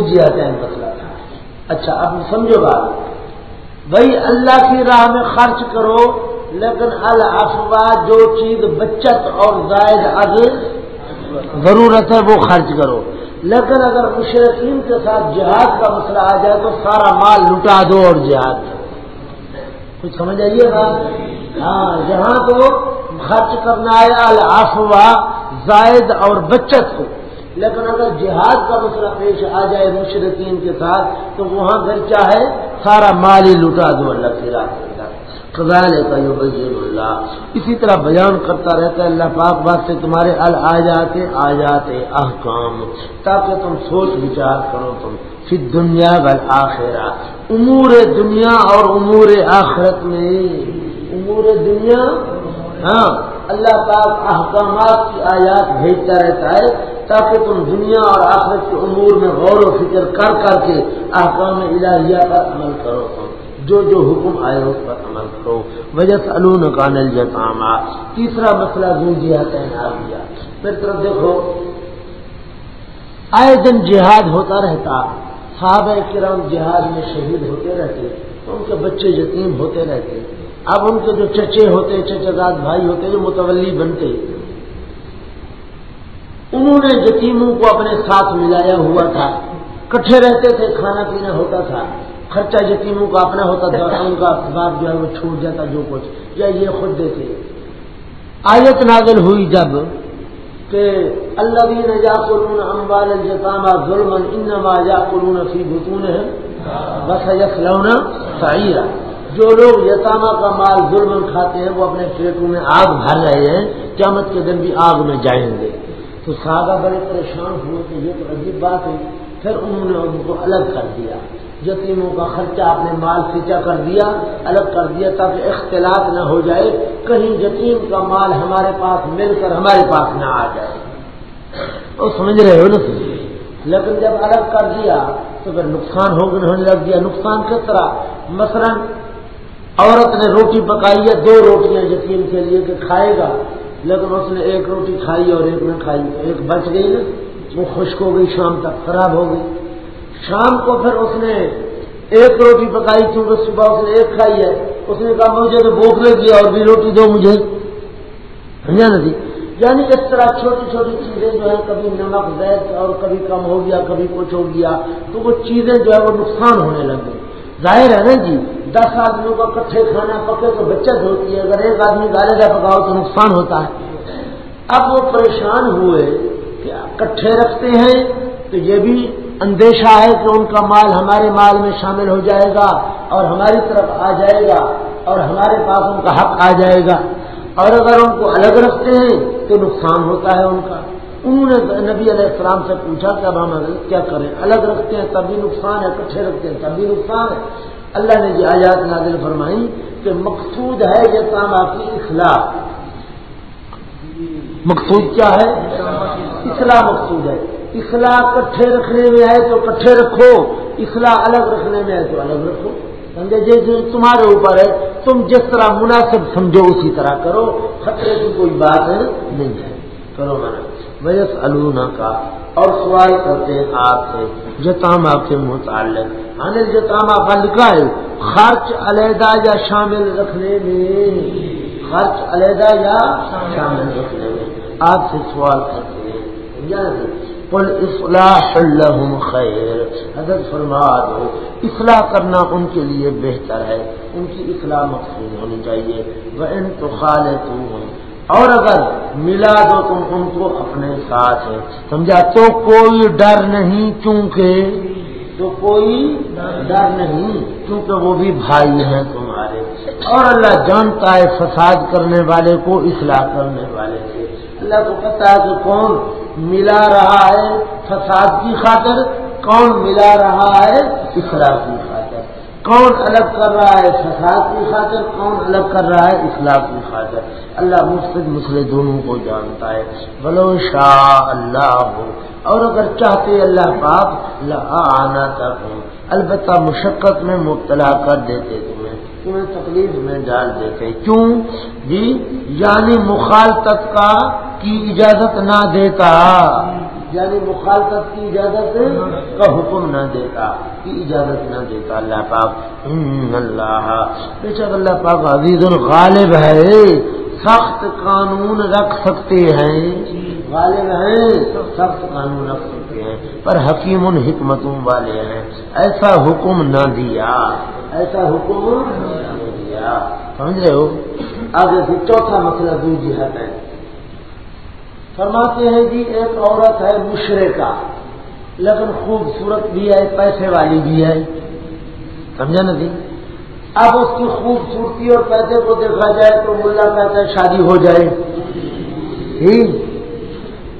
جیا کا مسئلہ۔ تھا اچھا اب سمجھو بات۔ بھائی، اللہ کی راہ میں خرچ کرو۔ لیکن الافوا جو چیز بچت اور زائد از ضرورت ہے وہ خرچ کرو۔ لیکن اگر مشرقین کے ساتھ جہاد کا مسئلہ آ جائے تو سارا مال لٹا دو اور جہاد۔ کچھ سمجھ آئیے گا ہاں جہاں تو خرچ کرنا ہے الافوا زائد اور بچت کو۔ لیکن اگر جہاد کا مسئلہ پیش آ جائے مشرقین کے ساتھ تو وہاں گھر چاہے سارا مال ہی لٹا دو اللہ کی رات خزان کا یو اللہ اسی طرح بیان کرتا رہتا ہے اللہ پاک بات سے تمہارے ال آ جاتے آ جاتے احکام، تاکہ تم سوچ وچار کرو تم پھر دنیا بل آخرا امور دنیا اور امور آخرت میں. امور دنیا ہاں اللہ پاک احکامات کی آیات بھیجتا رہتا ہے تاکہ تم دنیا اور آخرت کے امور میں غور و فکر کر کر کے احکام الہیہ پر عمل کرو تم. جو جو حکم آئے اس پر عمل کرو۔ وجہ سلون کا نل تیسرا مسئلہ گونجیا تینا پھر طرف دیکھو۔ آئے دن جہاد ہوتا رہتا۔ صحابہ کرام جہاد میں شہید ہوتے رہتے۔ ان کے بچے یتیم ہوتے رہتے۔ اب ان کے جو چچے ہوتے چچا بھائی ہوتے جو متولی بنتے۔ انہوں نے یتیموں کو اپنے ساتھ ملایا ہوا تھا۔ کٹھے رہتے تھے، کھانا پینا ہوتا تھا۔ خرچہ یتیموں کا اپنا ہوتا تھا *laughs* ان کا باپ جو ہے وہ چھوٹ جاتا جو کچھ۔ یا یہ خود دیتے آیت نازل ہوئی جبکہ اللہ بھی نہ جا قرون امبال جتامہ ظلم انما جا قرون فی بتون ہے بس یسلونا سعیرہ جو لوگ یتامہ کا مال ظلم کھاتے ہیں وہ اپنے پیٹوں میں آگ بھر رہے ہیں قیامت کے دن بھی آگ میں جائیں گے۔ تو صحابہ بڑے پریشان ہوئے کہ یہ تو عجیب بات ہے۔ پھر انہوں نے ان کو الگ کر دیا۔ یتیموں کا خرچہ اپنے مال سیچا کر دیا، الگ کر دیا تاکہ اختلاط نہ ہو جائے۔ کہیں یتیم کا مال ہمارے پاس مل کر ہمارے پاس نہ آ جائے۔ وہ سمجھ رہے ہو نا لیکن جب الگ کر دیا تو پھر نقصان ہونے لگ گیا۔ نقصان کس طرح؟ مثلا عورت نے روٹی پکائی ہے، دو روٹیاں یتیم کے لیے کہ کھائے گا، لیکن اس نے ایک روٹی کھائی اور ایک نہ کھائی، ایک بچ گئی نا۔ وہ خشک ہو گئی، شام تک خراب ہو گئی۔ شام کو پھر اس نے ایک روٹی پکائی کیونکہ صبح اس نے ایک کھائی ہے۔ اس نے کہا، مجھے تو بھوک لگی اور بھی روٹی دو مجھے۔ سمجھا نا جی؟ یعنی اس طرح چھوٹی چھوٹی چیزیں جو ہے کبھی نمک زید اور کبھی کم ہو گیا، کبھی کچھ ہو گیا، تو وہ چیزیں جو ہے وہ نقصان ہونے لگے ظاہر ہے نا جی دس آدمیوں کا کٹھے کھانا پکے تو بچت ہوتی ہے۔ اگر ایک آدمی گالے کا پکاؤ تو نقصان ہوتا ہے۔ اب وہ پریشان ہوئے کٹھے رکھتے ہیں، تو یہ بھی اندیشہ ہے کہ ان کا مال ہمارے مال میں شامل ہو جائے گا اور ہماری طرف آ جائے گا اور ہمارے پاس ان کا حق آ جائے گا۔ اور اگر ان کو الگ رکھتے ہیں، تو نقصان ہوتا ہے ان کا۔ انہوں نے نبی علیہ السلام سے پوچھا کہ اب ہم کیا کریں؟ الگ رکھتے ہیں تب بھی نقصان ہے کٹھے رکھتے ہیں تب بھی نقصان ہے۔ اللہ نے یہ آیات نازل فرمائی کہ مقصود ہے یہ کام آپ کی اخلاق۔ مقصود کیا ہے؟ اخلاق مقصود ہے۔ اخلاق کٹھے رکھنے میں ہے تو کٹھے رکھو اخلاق الگ رکھنے میں ہے تو الگ رکھو۔ سمجھے؟ جی تمہارے اوپر ہے، تم جس طرح مناسب سمجھو اسی طرح کرو، خطرے کی کوئی بات نہیں ہے۔ کرو میں ویس النا کا اور سوال کرتے ہیں آپ سے۔ جتاما کے متعلق۔ ہاں جی، انل جتاما کا لکھا ہے۔ خرچ علیحدہ یا شامل رکھنے میں؟ خرچ علیحدہ یا شامل رکھنے میں۔ آپ سے سوال کرتے ہیں پل اصلاح الحم خیر حضرت فرما دو، اصلاح کرنا ان کے لیے بہتر ہے۔ ان کی اصلاح مقصود ہونی چاہیے۔ وہ ان تو خالت اور اگر ملا دو تم ان کو اپنے ساتھ سمجھا؟ تو کوئی ڈر نہیں کیونکہ تو کوئی ڈر نہیں کیونکہ وہ بھی بھائی ہیں تمہارے۔ اور اللہ جانتا ہے فساد کرنے والے کو اصلاح کرنے والے۔ سے اللہ کو پتا ہے کہ کون ملا رہا ہے فساد کی خاطر، کون ملا رہا ہے اخلاق کی خاطر۔ کون الگ کر رہا ہے فساد کی خاطر، کون الگ کر رہا ہے اخلاق کی خاطر۔ اللہ مفت مسئلے دونوں کو جانتا ہے۔ بلو شاہ اللہ ہو اور اگر چاہتے اللہ پاک آنا تک ہوں البتہ مشقت میں مبتلا کر دیتے تمہیں۔ تمہیں تکلیف میں ڈال دیتے۔ کیوں؟ جی یعنی مخالطت کا کی اجازت نہ دیتا۔ یعنی مخالفت کی اجازت کا حکم نہ دیتا۔ کی اجازت نہ دیتا اللہ پاک۔ اللہ، بے شک اللہ پاک عزیز الغالب ہے۔ سخت قانون رکھ سکتے ہیں۔ غالب ہیں، سخت قانون رکھ سکتے ہیں پر حکیم حکمتوں والے ہیں۔ ایسا حکم نہ دیا۔ ایسا حکم نہ دیا۔ سمجھ رہے ہو؟ آگے سے چوتھا مسئلہ دوسری ہے۔ فرماتے ہیں جی ایک عورت ہے مشرقہ لیکن خوبصورت بھی ہے پیسے والی بھی ہے۔ سمجھا نا جی؟ اب اس کی خوبصورتی اور پیسے کو دیکھا جائے تو ملا کہتا ہے شادی ہو جائے۔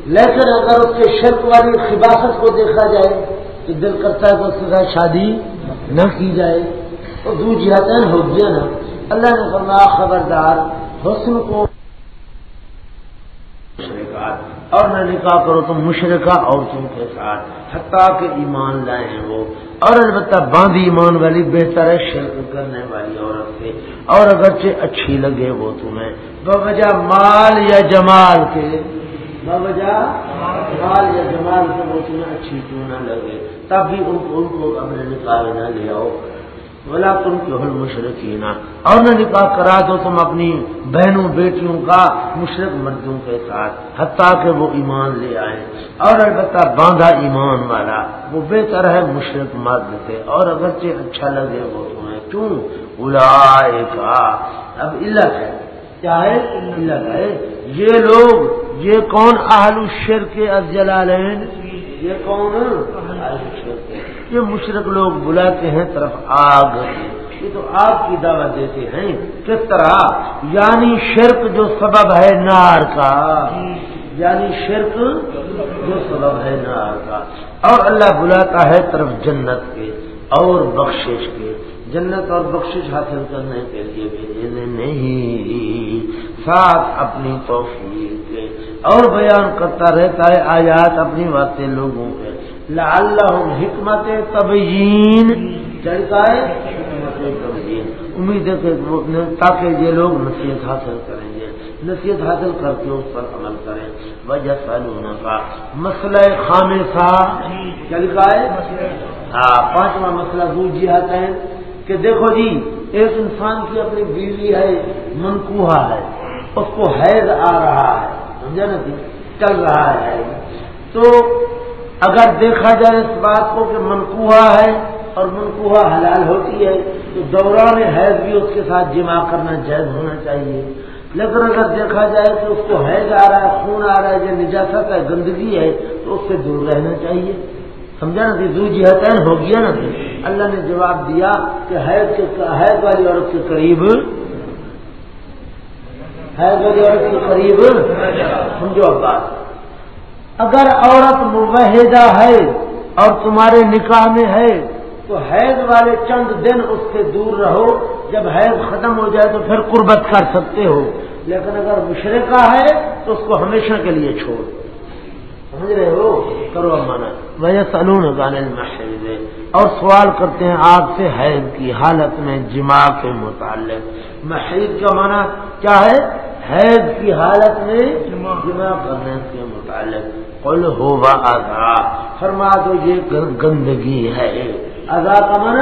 لیکن اگر اس کے شرک والی خباست کو دیکھا جائے تو دل کرتا ہے کہ اس کے ساتھ شادی نہ کی جائے، تو دو جاتے ہو گیا نا۔ اللہ نے فرمایا، خبردار، حسن کو اور نہ نکاح کرو تم مشرقہ عورتوں کے ساتھ۔ حتیٰ کہ ایمان لائے وہ اور البتہ باندھی ایمان والی بہتر ہے شرک کرنے والی عورت سے اور اگرچہ اچھی لگے وہ تمہیں۔ بوجہ مال یا جمال کے۔ بوجہ مال یا جمال کے وہ تمہیں اچھی کیوں نہ لگے۔ تب بھی ان کو ان کو اپنے نکاح نہ لے آؤ۔ بولا تم کے حل مشرقین اور نہ نکاح کرا دو تم اپنی بہنوں، بیٹیوں کا مشرق مردوں کے ساتھ، حتیٰ کہ وہ ایمان لے آئے اور البتہ باندھا ایمان والا، وہ بہتر ہے مشرق مرد سے۔ اور اگرچہ اچھا لگے وہ تمہیں۔ کیوں؟ بلا اب علت ہے۔ چاہے علت ہے۔ یہ لوگ، یہ کون اہل الشر کے افجلالین یہ کون؟ یہ مشرق لوگ بلاتے ہیں طرف آگ۔ یہ تو آگ کی دعوت دیتے ہیں۔ کس طرح؟ یعنی شرک جو سبب ہے نار کا۔ یعنی شرک جو سبب ہے نار کا۔ اور اللہ بلاتا ہے طرف جنت کے اور بخشش کے۔ جنت اور بخشش حاصل کرنے کے لیے بھیجنے نہیں۔ ساتھ اپنی توفیق کے اور بیان کرتا رہتا ہے آیات اپنی باتیں لوگوں کے اللہ حکمت تبین چلتا ہے؟ امید ہے کہ تاکہ یہ لوگ نصیحت حاصل کریں گے۔ نصیحت حاصل کر کے اس پر عمل کریں۔ وجہ سالون کا مسئلہ خامے سا چل کا ہے؟ ہاں پانچواں مسئلہ جی آتا ہے کہ دیکھو جی ایک انسان کی اپنی بیوی ہے منقوہ ہے۔ اس کو حیض آ رہا ہے، سمجھا نا جی؟ چل رہا ہے۔ تو اگر دیکھا جائے اس بات کو کہ منقوہ ہے اور منقوہ حلال ہوتی ہے، تو دوران حیض بھی اس کے ساتھ جمع کرنا جائز ہونا چاہیے۔ لیکن اگر دیکھا جائے کہ اس کو حیض آ رہا ہے، خون آ رہا ہے یا نجاست ہے، گندگی ہے، تو اس سے دور رہنا چاہیے۔ سمجھا نا جی؟ دو جہتین ہو گیا نا جی؟ اللہ نے جواب دیا کہ حیض کے حیض والی عورت کے قریب حیض عورت کے قریب سمجھو اب بات اگر عورت مبحدہ ہے اور تمہارے نکاح میں ہے، تو حیض والے چند دن اس سے دور رہو۔ جب حیض ختم ہو جائے تو پھر قربت کر سکتے ہو۔ لیکن اگر مشرقہ ہے تو اس کو ہمیشہ کے لیے چھوڑ سمجھ رہے ہو؟ کرو مانا وجہ سلون اور سوال کرتے ہیں آپ سے حیض کی حالت میں جمع کے متعلق؟ محید کا مانا کیا ہے؟ حیض کی حالت میں جمع کرنے کے متعلق۔ قل ہو ادا فرما دو یہ گندگی ہے۔ ادا کا من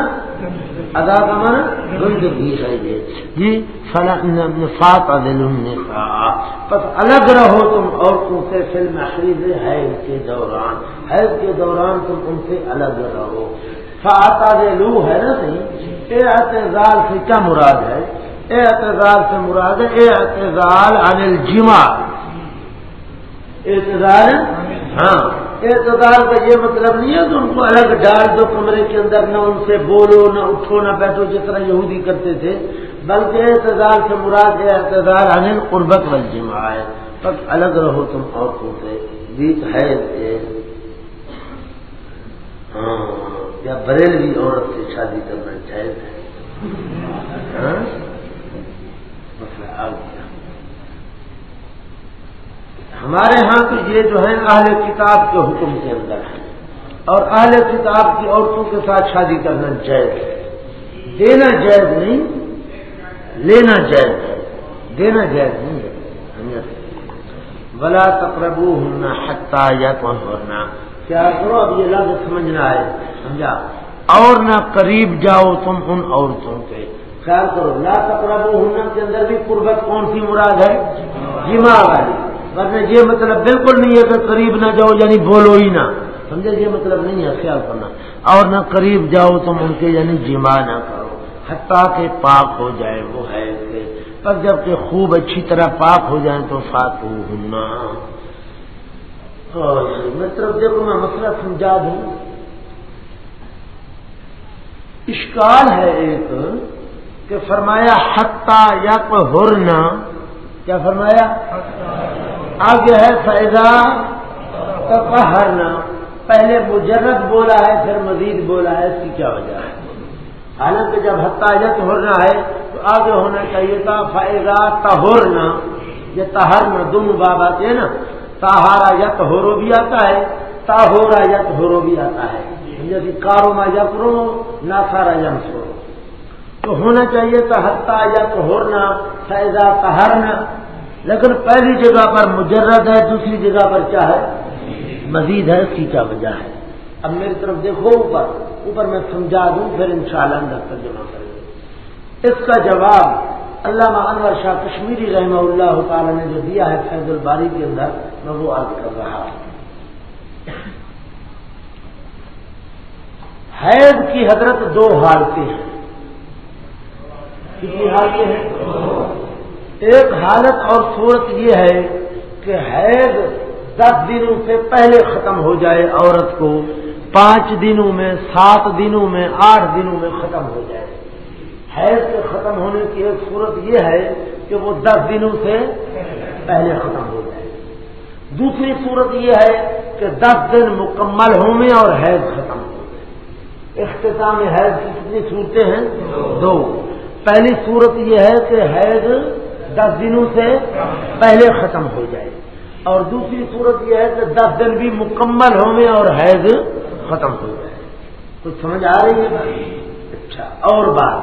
ادا کا من گندگی ہے یہ جی فات بس الگ رہو تم عورتوں سے فلم خرید حیض کے دوران۔ حیض کے دوران تم ان سے الگ رہو۔ فاتا لو ہے نا صحیح؟ اعتزال سے کیا مراد ہے؟ اے اعتزال سے مراد ہے اعتزال عن الجمع اعتزال؟ ہاں۔ اعتزال کا یہ مطلب نہیں ہے کہ ان کو الگ ڈال دو کمرے کے اندر، نہ ان سے بولو، نہ اٹھو، نہ بیٹھو، جس طرح یہودی کرتے تھے۔ بلکہ اعتزال سے مراد ہے اعتزال عن قربت والجمع ہے۔ بس الگ رہو تم عورتوں سے بیت ہے۔ ہاں یا بریلوی عورت سے شادی کرنا جائز ہمارے ہاں تو یہ جو ہے اہل کتاب کے حکم کے اندر ہے۔ اور اہل کتاب کی عورتوں کے ساتھ شادی کرنا جائز ہے۔ دینا جائز نہیں، لینا جائز ہے۔ دینا جائز نہیں ہے۔ بلا تقربو ہونا حتہ یا کون ہونا کیا کرو؟ اب یہ لفظ سمجھنا ہے سمجھا؟ اور نہ قریب جاؤ تم ان عورتوں کے۔ خیال کرو؟ لا تقربو ہونا کے اندر بھی قربت کون سی مراد ہے؟ جمع والی۔ ورنہ یہ مطلب بالکل نہیں ہے کہ قریب نہ جاؤ یعنی بولو ہی نہ۔ سمجھے؟ یہ مطلب نہیں ہے، خیال کرنا۔ اور نہ قریب جاؤ تم ان کے یعنی جمع نہ کرو۔ حتیٰ کہ پاک ہو جائے، وہ ہے پر جبکہ خوب اچھی طرح پاک ہو جائیں تو فاتو ہونا یعنی مطلب دیکھو، میں مسئلہ سمجھا دوں۔ اشکال ہے ایک کہ فرمایا حتہ یا کوئی ہرنا۔ کیا فرمایا؟ آگے ہے فیضا کا پہلے مجرد بولا ہے، پھر مزید بولا ہے، اس کی کیا وجہ ہے؟ حالانکہ جب حتاجت ہونا ہے، تو آگے ہونا چاہیے تھا فائدہ تہورنا یہ تہرنا دم بابا کے نا۔ تہارا یت ہورو بھی آتا ہے تاہورا یت ہورو بھی آتا ہے۔ جیسے کارو میں یت نہ سارا یم تو ہونا چاہیے تھا حتہ یت ہورنا فائدہ تہرنا لیکن پہلی جگہ پر مجرد ہے، دوسری جگہ پر کیا ہے؟ مزید ہے، اس کی کیا وجہ ہے؟ اب میری طرف دیکھو اوپر اوپر میں سمجھا دوں، پھر ان شاء اللہ اندر ترجمہ کریں گے۔ اس کا جواب علامہ انور شاہ کشمیری رحمہ اللہ تعالی نے جو دیا ہے فیض الباری کے اندر، میں وہ عرض کر رہا ہوں۔ حید کی حضرت دو حالتیں ہیں۔ کتنی حالتیں ہیں؟ ایک حالت اور صورت یہ ہے کہ حید دس دنوں سے پہلے ختم ہو جائے عورت کو، پانچ دنوں میں، سات دنوں میں، آٹھ دنوں میں ختم ہو جائے۔ حید کے ختم ہونے کی ایک صورت یہ ہے کہ وہ دس دنوں سے پہلے ختم ہو جائے۔ دوسری صورت یہ ہے کہ دس دن مکمل ہونے اور حید ختم ہو جائے۔ اختتام حید کی کتنی صورتیں ہیں؟ دو۔ پہلی صورت یہ ہے کہ حید دس دنوں سے پہلے ختم ہو جائے۔ اور دوسری صورت یہ ہے کہ دس دن بھی مکمل ہونے اور حیض ختم ہو جائے۔ کچھ سمجھ آ رہی ہے؟ اچھا اور بات۔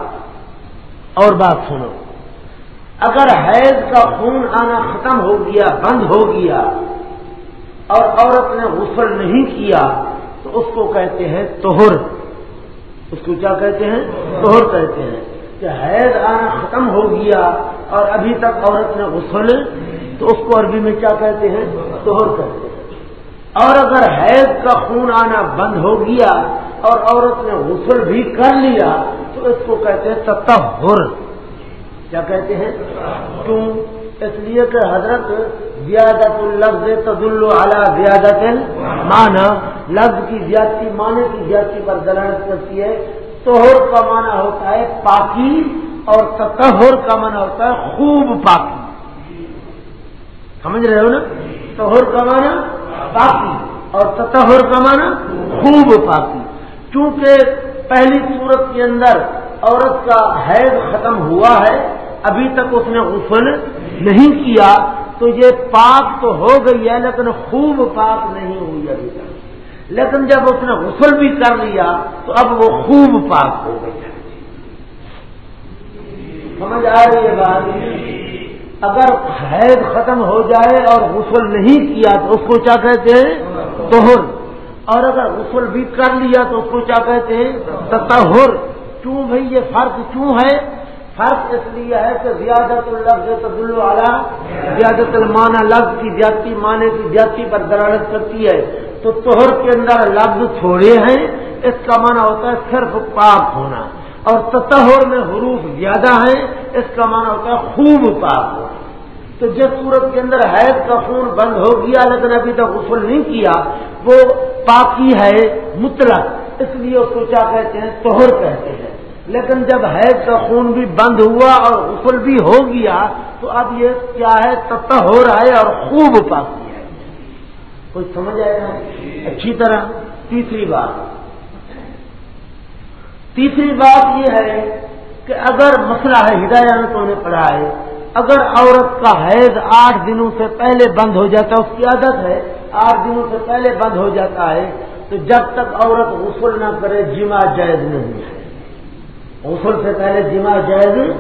اور بات سنو۔ اگر حیض کا خون آنا ختم ہو گیا، بند ہو گیا، اور عورت نے غسل نہیں کیا، تو اس کو کہتے ہیں توہر اس کو کیا کہتے ہیں؟ توہر کہتے ہیں۔ کہ حید آنا ختم ہو گیا اور ابھی تک عورت نے غسل، تو اس کو عربی میں کیا کہتے ہیں؟ توہر کہتے ہیں۔ اور اگر حید کا خون آنا بند ہو گیا اور عورت نے غسل بھی کر لیا، تو اس کو کہتے ہیں تتہر کیا کہتے ہیں؟ کیوں؟ اس لیے کہ حضرت زیادت الفظ تدل اعلیٰ زیادت مانا لفظ کی زیادتی، معنی کی زیادتی پر دلالت کرتی ہے۔ توہر کا معنی ہوتا ہے پاکی اور تتہر کا معنی ہوتا ہے خوب پاکی۔ سمجھ رہے ہو نا؟ توہر کا معنی پاکی اور تتہر کا معنی خوب پاکی۔ چونکہ پہلی صورت کے اندر عورت کا حیض ختم ہوا ہے، ابھی تک اس نے غسل نہیں کیا، تو یہ پاک تو ہو گئی ہے، لیکن خوب پاک نہیں ہوئی ابھی تک۔ لیکن جب اس نے غسل بھی کر لیا تو اب وہ خوب پاک ہو گئی۔ سمجھ آ رہی ہے بات؟ اگر حید ختم ہو جائے اور غسل نہیں کیا تو اس کو کیا کہتے ہیں؟ توہر اور اگر غسل بھی کر لیا تو اس کو کیا کہتے ہیں؟ تتہر کیوں بھائی یہ فرق کیوں ہے؟ فرق اس لیے ہے کہ زیادت الفظ تدل والا زیادت المانا لفظ کی زیادتی معنی کی زیادتی پر درارت کرتی ہے۔ تو توہر کے اندر لفظ تھوڑے ہیں، اس کا معنی ہوتا ہے صرف پاک ہونا۔ اور تتہر میں حروف زیادہ ہیں، اس کا معنی ہوتا ہے خوب پاک ہونا۔ تو جس صورت کے اندر حید کا خون بند ہو گیا لیکن ابھی تک غسل نہیں کیا، وہ پاکی ہے، مطلق۔ اس لیے اس کو کیا کہتے ہیں؟ توہر کہتے ہیں۔ لیکن جب حیض کا خون بھی بند ہوا اور غسل بھی ہو گیا، تو اب یہ کیا ہے؟ تب ہو رہا ہے اور خوب پاکی ہے کوئی سمجھ آئے گا؟ اچھی طرح۔ تیسری بات۔ تیسری بات یہ ہے کہ اگر مسئلہ ہے ہدایات نے پڑھا ہے۔ اگر عورت کا حیض آٹھ دنوں سے پہلے بند ہو جاتا ہے، اس کی عادت ہے آٹھ دنوں سے پہلے بند ہو جاتا ہے، تو جب تک عورت غسل نہ کرے جمع جائز نہیں ہے۔ غسل سے پہلے جمع جائز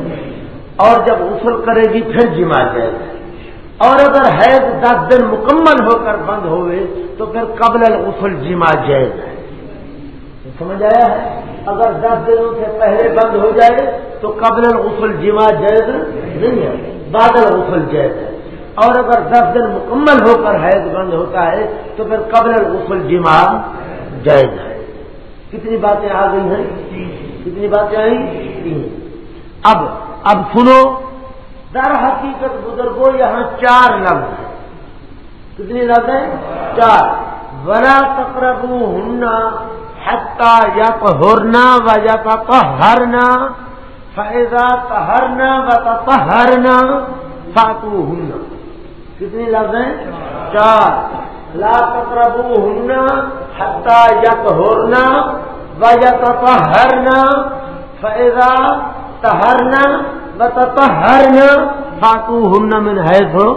اور جب غسل کرے گی، پھر جمع جائز ہے۔ اور اگر حیض دس دن مکمل ہو کر بند ہوئے تو پھر قبل الغسل جمع جائز ہے۔ سمجھ آیا ہے؟ اگر دس دنوں سے پہلے بند ہو جائے تو قبل الغسل جمع جائز نہیں ہے۔ بادل غسل جائز ہے۔ اور اگر دس دن مکمل ہو کر حیض بند ہوتا ہے تو پھر قبل الغسل جمع جائز ہے۔ کتنی باتیں آ گئی ہیں؟ کتنی باتیں آئی اب اب سنو۔ در حقیقت بزرگوں یہاں چار لفظ ہیں۔ کتنی لفظ ہیں؟ چار۔ بڑا تقرب ہننا حتا یا ہرنا و یا ہرنا فیضا ہرنا و ہرنا فاتو ہننا کتنی لفظ ہیں؟ چار۔ لا تقربو ہننا حتا یا ہرنا و یا ہرنا فیضا تہرنا و ہرنا فاتو ہننا من ہے تو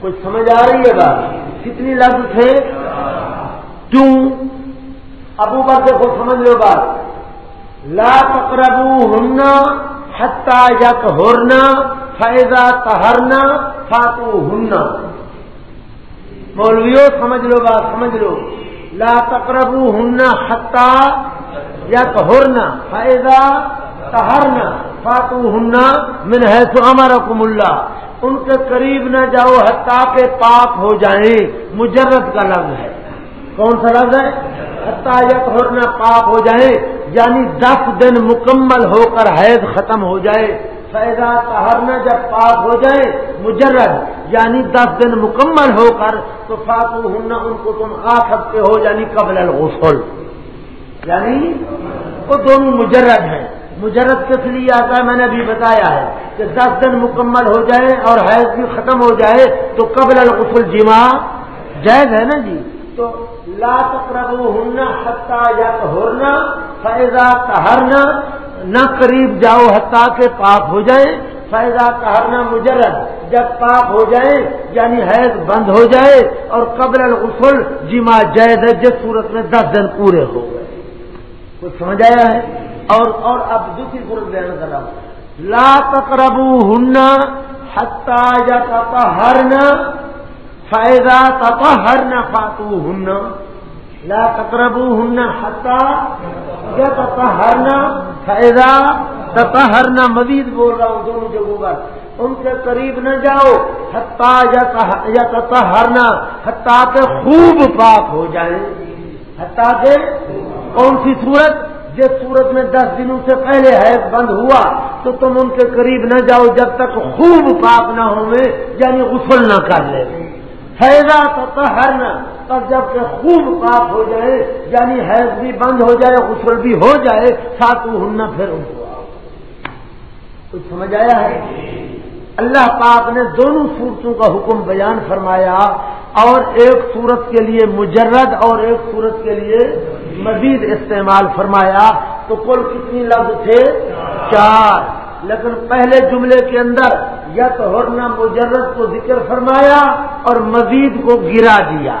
کچھ سمجھ آ رہی ہے بات؟ کتنی لفظ تھے؟ کیوں؟ ابو بکر دیکھو سمجھ لو بات. لا تقربو ہننا حتا یک ہورنا فیضا تہرنا فاتو ہننا مولویو، سمجھ لو بات، سمجھ لو. لا تقربو ہننا حتا یک ہورنا فیضا تہرنا فاتو ہننا من ہے تو ہمارا کم اللہ۔ ان کے قریب نہ جاؤ حتیٰ کے پاک ہو جائیں۔ مجرد کا لفظ ہے۔ کون سا لفظ ہے؟ حتایت ہونا پاک ہو جائے یعنی دس دن مکمل ہو کر حیض ختم ہو جائے۔ فیضا تہرنا جب پاک ہو جائے مجرد یعنی دس دن مکمل ہو کر، تو فاتو ہونا ان کو تم آ سکتے ہو یعنی قبل الغسل۔ یعنی وہ دونوں مجرد ہیں۔ مجرد کس لیے آتا ہے، میں نے ابھی بتایا ہے کہ دس دن مکمل ہو جائے اور حیض بھی ختم ہو جائے تو قبل الغسل جمع جائز ہے نا جی؟ تو لا تقربو ہننا حتہ یا ہورنا فیضا تہرنا نہ قریب جاؤ حتیٰ کے پاپ ہو جائے فیضا تہرنا مجرد، جب پاپ ہو جائے یعنی حیض بند ہو جائے اور قبل الغسل جمع جائز ہے، جس صورت میں دس دن پورے ہو گئے۔ کچھ سمجھ آیا ہے؟ اور اور اب دوسری صورت بیان کر رہا ہوں۔ لا تقربو ہننا حتہ یا ہرنا فائدہ تپا ہر نہ فاتو ہن لا تقربو ہن ہتا یا تپا ہرنا فائدہ تپا ہرنا مزید بول رہا ہوں دونوں جگہوں پر۔ ان کے قریب نہ جاؤ حتا یا تپا ہرنا حتا کے خوب پاک ہو جائیں۔ حتا کے کون سی صورت؟ جس صورت میں دس دنوں سے پہلے حیض بند ہوا تو تم ان کے قریب نہ جاؤ جب تک خوب پاک نہ ہو یعنی غسل نہ کر لے۔ فیضا تو ہرنا جبکہ خوب پاک ہو جائے یعنی حیض بھی بند ہو جائے، غسل بھی ہو جائے ساتھ ہننا پھر ان کو کچھ سمجھ آیا ہے؟ اللہ پاک نے دونوں صورتوں کا حکم بیان فرمایا، اور ایک صورت کے لیے مجرد اور ایک صورت کے لیے مزید استعمال فرمایا تو کل کتنی لفظ تھے؟ چار۔ لیکن پہلے جملے کے اندر یا تو ہرنا مجرد کو ذکر فرمایا اور مزید کو گرا دیا۔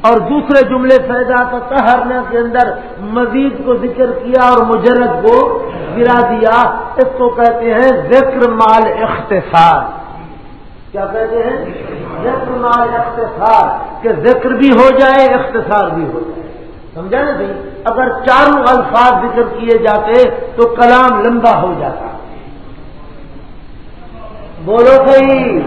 اور دوسرے جملے فیضا کا تہرنا کے اندر مزید کو ذکر کیا اور مجرد کو گرا دیا۔ اس کو کہتے ہیں ذکر مال اختصار۔ کیا کہتے ہیں؟ ذکر مال اختصار۔ کہ ذکر بھی ہو جائے، اختصار بھی ہو جائے۔ سمجھا نا بھائی؟ اگر چاروں الفاظ ذکر کیے جاتے تو کلام لمبا ہو جاتا۔ بولو صحیح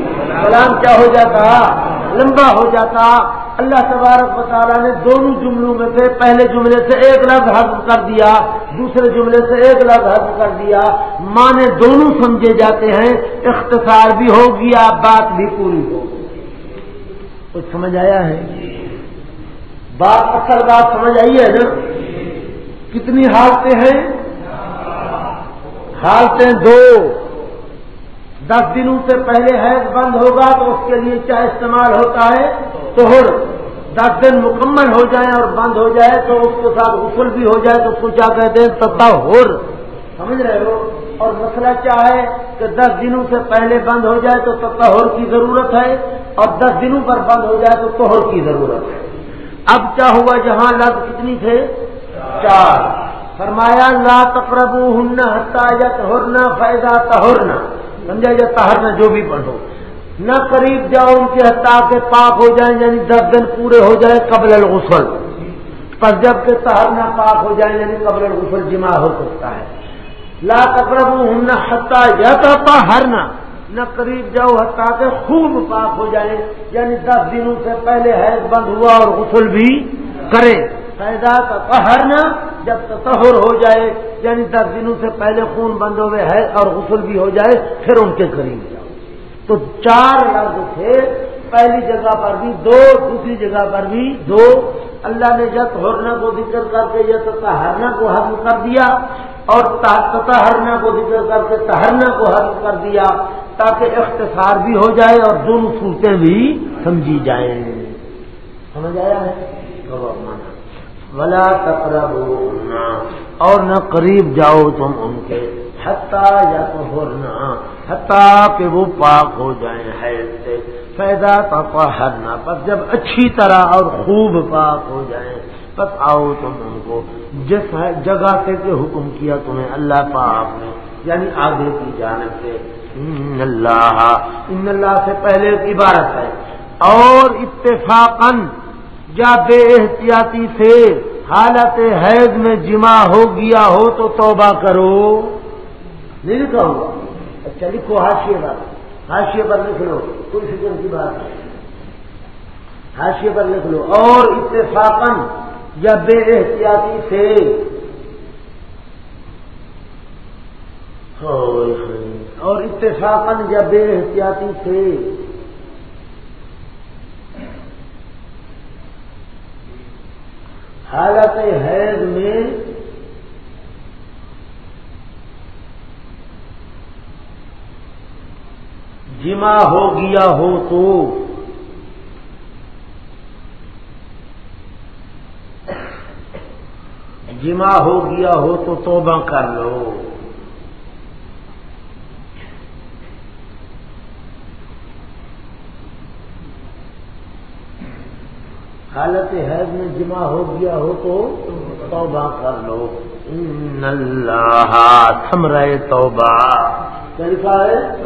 کلام کیا ہو جاتا؟ لمبا ہو جاتا۔ اللہ تبارک تعالیٰ نے دونوں جملوں میں سے پہلے جملے سے ایک لفظ حض کر دیا، دوسرے جملے سے ایک لفظ حض کر دیا۔ مانے دونوں سمجھے جاتے ہیں، اختصار بھی ہو گیا بات بھی پوری ہو کچھ سمجھ آیا ہے؟ بات اصل بات سمجھ آئی ہے نا؟ کتنی حالتیں ہیں؟ حالتیں دو۔ دس دنوں سے پہلے حیض بند ہوگا تو اس کے لیے کیا استعمال ہوتا ہے؟ تو ہر دس دن مکمل ہو جائے اور بند ہو جائے تو اس کے ساتھ غسل بھی ہو جائے تو اس کو کیا کہتے ہیں؟ تتا سمجھ رہے ہو؟ اور مسئلہ کیا ہے کہ دس دنوں سے پہلے بند ہو جائے تو تہور کی ضرورت ہے اور دس دنوں پر بند ہو جائے تو توہر کی ضرورت ہے۔ اب کیا ہوا جہاں لفظ کتنی تھے؟ چار۔ فرمایا، لا تقرب ہن ہتا یا تہرنا فائدہ تہرنا سمجھا یا تہرنا جو بھی پڑھو۔ نہ قریب جاؤ ان کے حتا کے پاک ہو جائیں یعنی دس دن پورے ہو جائے قبل الغسل۔ پر جبکہ تہرنا پاک ہو جائے یعنی قبل الغسل جمع ہو سکتا ہے۔ لا تقرب ہن حتا یا تو ہرنا نہ قریب جاؤ حتا کہ خوب پاک ہو جائے یعنی دس دنوں سے پہلے حیض بند ہوا اور غسل بھی کرے پیدا کا ہرنا جب تطہر ہو جائے یعنی دس دنوں سے پہلے خون بند ہوئے ہے اور غسل بھی ہو جائے، پھر ان کے قریب جاؤ۔ تو چار لفظ تھے۔ پہلی جگہ پر بھی، دو، دوسری جگہ پر بھی، دو اللہ نے جب ہرنا کو ذکر کر کے یہ ہرنا کو حل کر دیا اور تہرنا کو ذکر کر کے تہرنا کو حل کر دیا تاکہ اختصار بھی ہو جائے اور دونوں صورتیں بھی سمجھی جائیں۔ سمجھ آیا ہے؟ ولا تقرب اور نہ قریب جاؤ تم ان کے۔ حتہ یا تو ہونا حتیٰ کہ وہ پاک ہو جائیں۔ حیض سے۔ پیدا تطہرنا، پس جب اچھی طرح اور خوب پاک ہو جائیں بس آؤ تم ان کو۔ جس جگہ سے کہ حکم کیا تمہیں اللہ پاک نے یعنی آگے کی جانب سے۔ ان اللہ ان اللہ سے پہلے عبارت ہے۔ اور اتفاقن یا بے احتیاطی سے حالت حیض میں جمع ہو گیا ہو تو توبہ کرو۔ نہیں لکھا ہوگا اچھا لکھو ہاشیے پر ہاشیے پر لکھ لو کوئی فکر کی بات نہیں۔ ہاشیے پر لکھ لو اور اتفاقن یا بے احتیاطی سے۔ اور اتفاقن یا بے احتیاطی سے۔ حالت حیض میں جمع ہو گیا ہو تو۔ جمع ہو گیا ہو تو توبہ کر لو۔ حالت حیض میں جمع ہو گیا ہو تو توبہ کر لو۔ ان اللہ تھم رہے توبہ۔ طریقہ ہے؟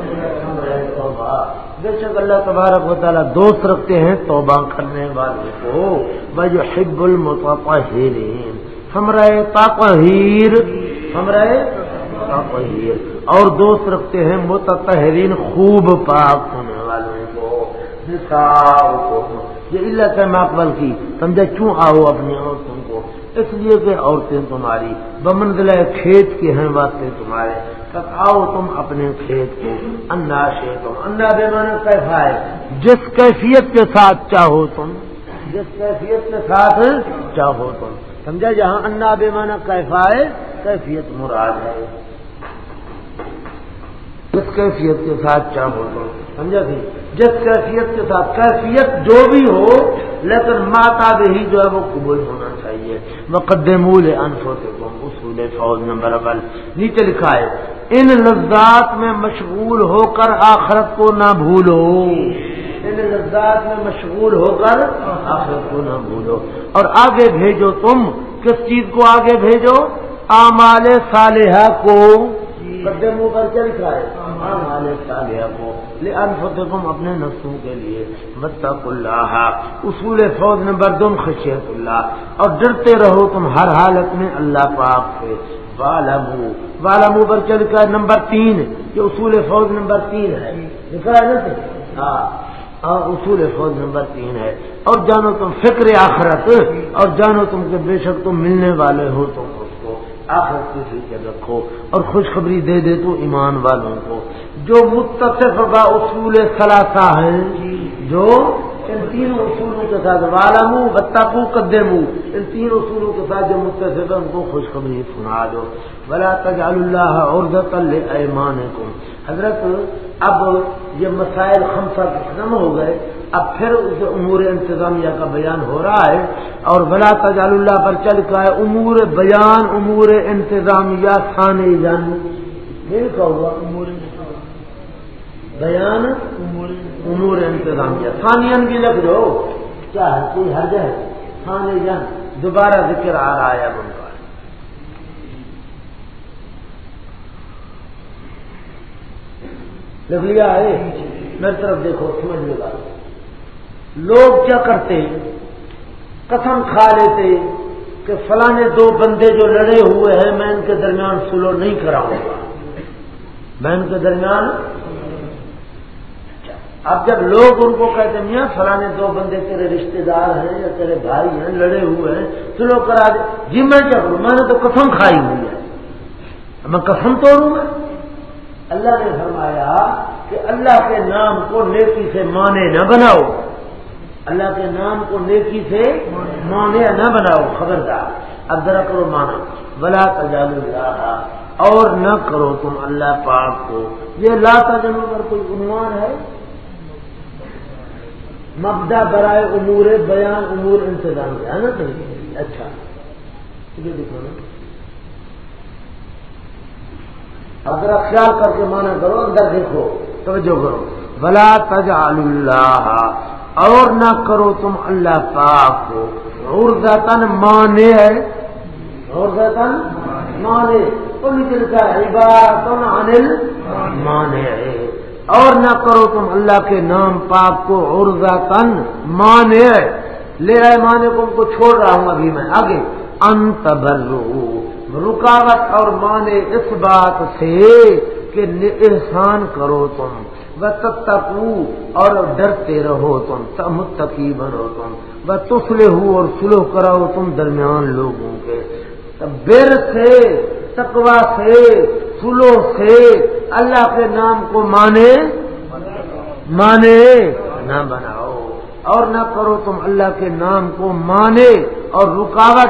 بے شک اللہ تبارک و تعالیٰ دوست رکھتے ہیں، توبہ کرنے والے کو بھائی حب المتطہرین ہمرائے تاقہیر ہمرائے تاقہیر اور دوست رکھتے ہیں متحرین خوب پاک ہونے والوں کو۔ یہ اللہ کے ماقبل کی۔ سمجھے کیوں آؤ اپنی عورتوں کو؟ اس لیے کہ عورتیں تمہاری بمنزلہ کھیت کے ہیں، واسطے تمہارے۔ تک آؤ تم اپنے کھیت کو۔ انا سے تم انا بے مانا کیسا ہے؟ جس کیفیت کے ساتھ چاہو تم۔ جس کیفیت کے ساتھ چاہو تم۔ سمجھا جہاں انا بے مانا کیفا ہے؟ کیفیت مراد ہے۔ جس کیفیت کے ساتھ چاہو تو سمجھا سی جس کیفیت کے ساتھ، کیفیت جو بھی ہو، لیکن ماتا بھی جو ہے وہ قبول ہونا چاہیے۔ مقدمول انفوتے کو اصول فوج نمبر اول۔ نیچے لکھا ہے ان لذات میں مشغول ہو کر آخرت کو نہ بھولو۔ ان لذات میں مشغول ہو کر آخرت کو نہ بھولو۔ اور آگے بھیجو تم کس چیز کو آگے بھیجو؟ آمال صالحہ کو۔ منہ پر کیا لکھا ہے؟ آمال صالحہ کو لے اپنے نفسوں کے لیے متق اللہ اصول فوج نمبر دم خشیت اللہ، اور ڈرتے رہو تم ہر حالت میں اللہ پاک سے۔ بالمو بالمو پر چل کر نمبر تین، یہ اصول فوج نمبر تین ہے۔ لکھا ہے نا ہاں،, ہاں اصول فوج نمبر تین ہے۔ اور جانو تم فکر آخرت، اور جانو تم کہ بے شک تم ملنے والے ہو تم آخرت کی فکر رکھو اور خوشخبری دے دے تو ایمان والوں کو۔ جو متصف با اصول ثلاثہ ہیں جو ان تین اصولوں کے ساتھ والا منہ بتا کو قدے منہ۔ ان تین اصولوں کے ساتھ جو متصف ہے ان کو خوشخبری سنا دو۔ بلا تجال اللہ اور ایمان کو حضرت اب یہ مسائل خمسہ ختم ہو گئے۔ اب پھر اس امور انتظامیہ کا بیان ہو رہا ہے۔ اور بلا تجال اللہ پر چل کا ہے امور بیان امور انتظامیہ ثانی جان۔ لکھا ہوا؟ امور بیان۔ امور انتظامیہ ثانین بھی لگ دو۔ کیا ہے؟ کوئی حرج ہے؟ ثانی جان۔ دوبارہ ذکر آ رہا ہے۔ اب ان کا لکھ لیا ہے؟ میری طرف دیکھو، سمجھ لے گا۔ لوگ کیا کرتے؟ قسم کھا لیتے کہ فلانے دو بندے جو لڑے ہوئے ہیں، میں ان کے درمیان سلو نہیں کراؤں گا میں ان کے درمیان اب جب لوگ ان کو کہتے ہیں، میاں، فلانے دو بندے تیرے رشتے دار ہیں یا تیرے بھائی ہیں، لڑے ہوئے ہیں سلو کرا دے. جی میں کیا کروں؟ میں نے تو قسم کھائی ہوئی ہے. میں قسم توڑوں گا. اللہ نے فرمایا کہ اللہ کے نام کو نیکی سے مانے نہ بناؤ. اللہ کے نام کو نیکی سے مانے نہ بناؤ، خبردار. اب ذرا کرو مانا بلا تجال اللہ اور نہ کرو تم اللہ پاک کو. یہ لا تجل پر کوئی عنوان ہے؟ مبدا برائے امور بیان امور انتظام ہے نا اچھا۔ دیکھو نا اگر خیال کر کے مانا کرو، اندر دیکھو، توجہ کرو۔ بلا تج اللہ اور نہ کرو تم اللہ پاک کو۔ اور زیتن مانے ہے۔ اور زیتن مانے تو نکلتا ہے عبارت انل مانے ہے اور نہ کرو تم اللہ کے نام پاک کو اور زیتن مانے۔ لے آئے مانے کو، ان کو چھوڑ رہا ہوں ابھی میں۔ آگے۔ انت رکاوٹ اور مانے اس بات سے کہ احسان کرو تم۔ وہ تتکو اور ڈرتے رہو تم۔ متقی بنو تم۔ وہ تسلے ہو اور سلو کراؤ تم درمیان لوگوں کے۔ بر سے تکوا سے سلو سے اللہ کے نام کو مانے مانے، نہ بناؤ۔ اور نہ کرو تم اللہ کے نام کو مانے۔ اور رکاوٹ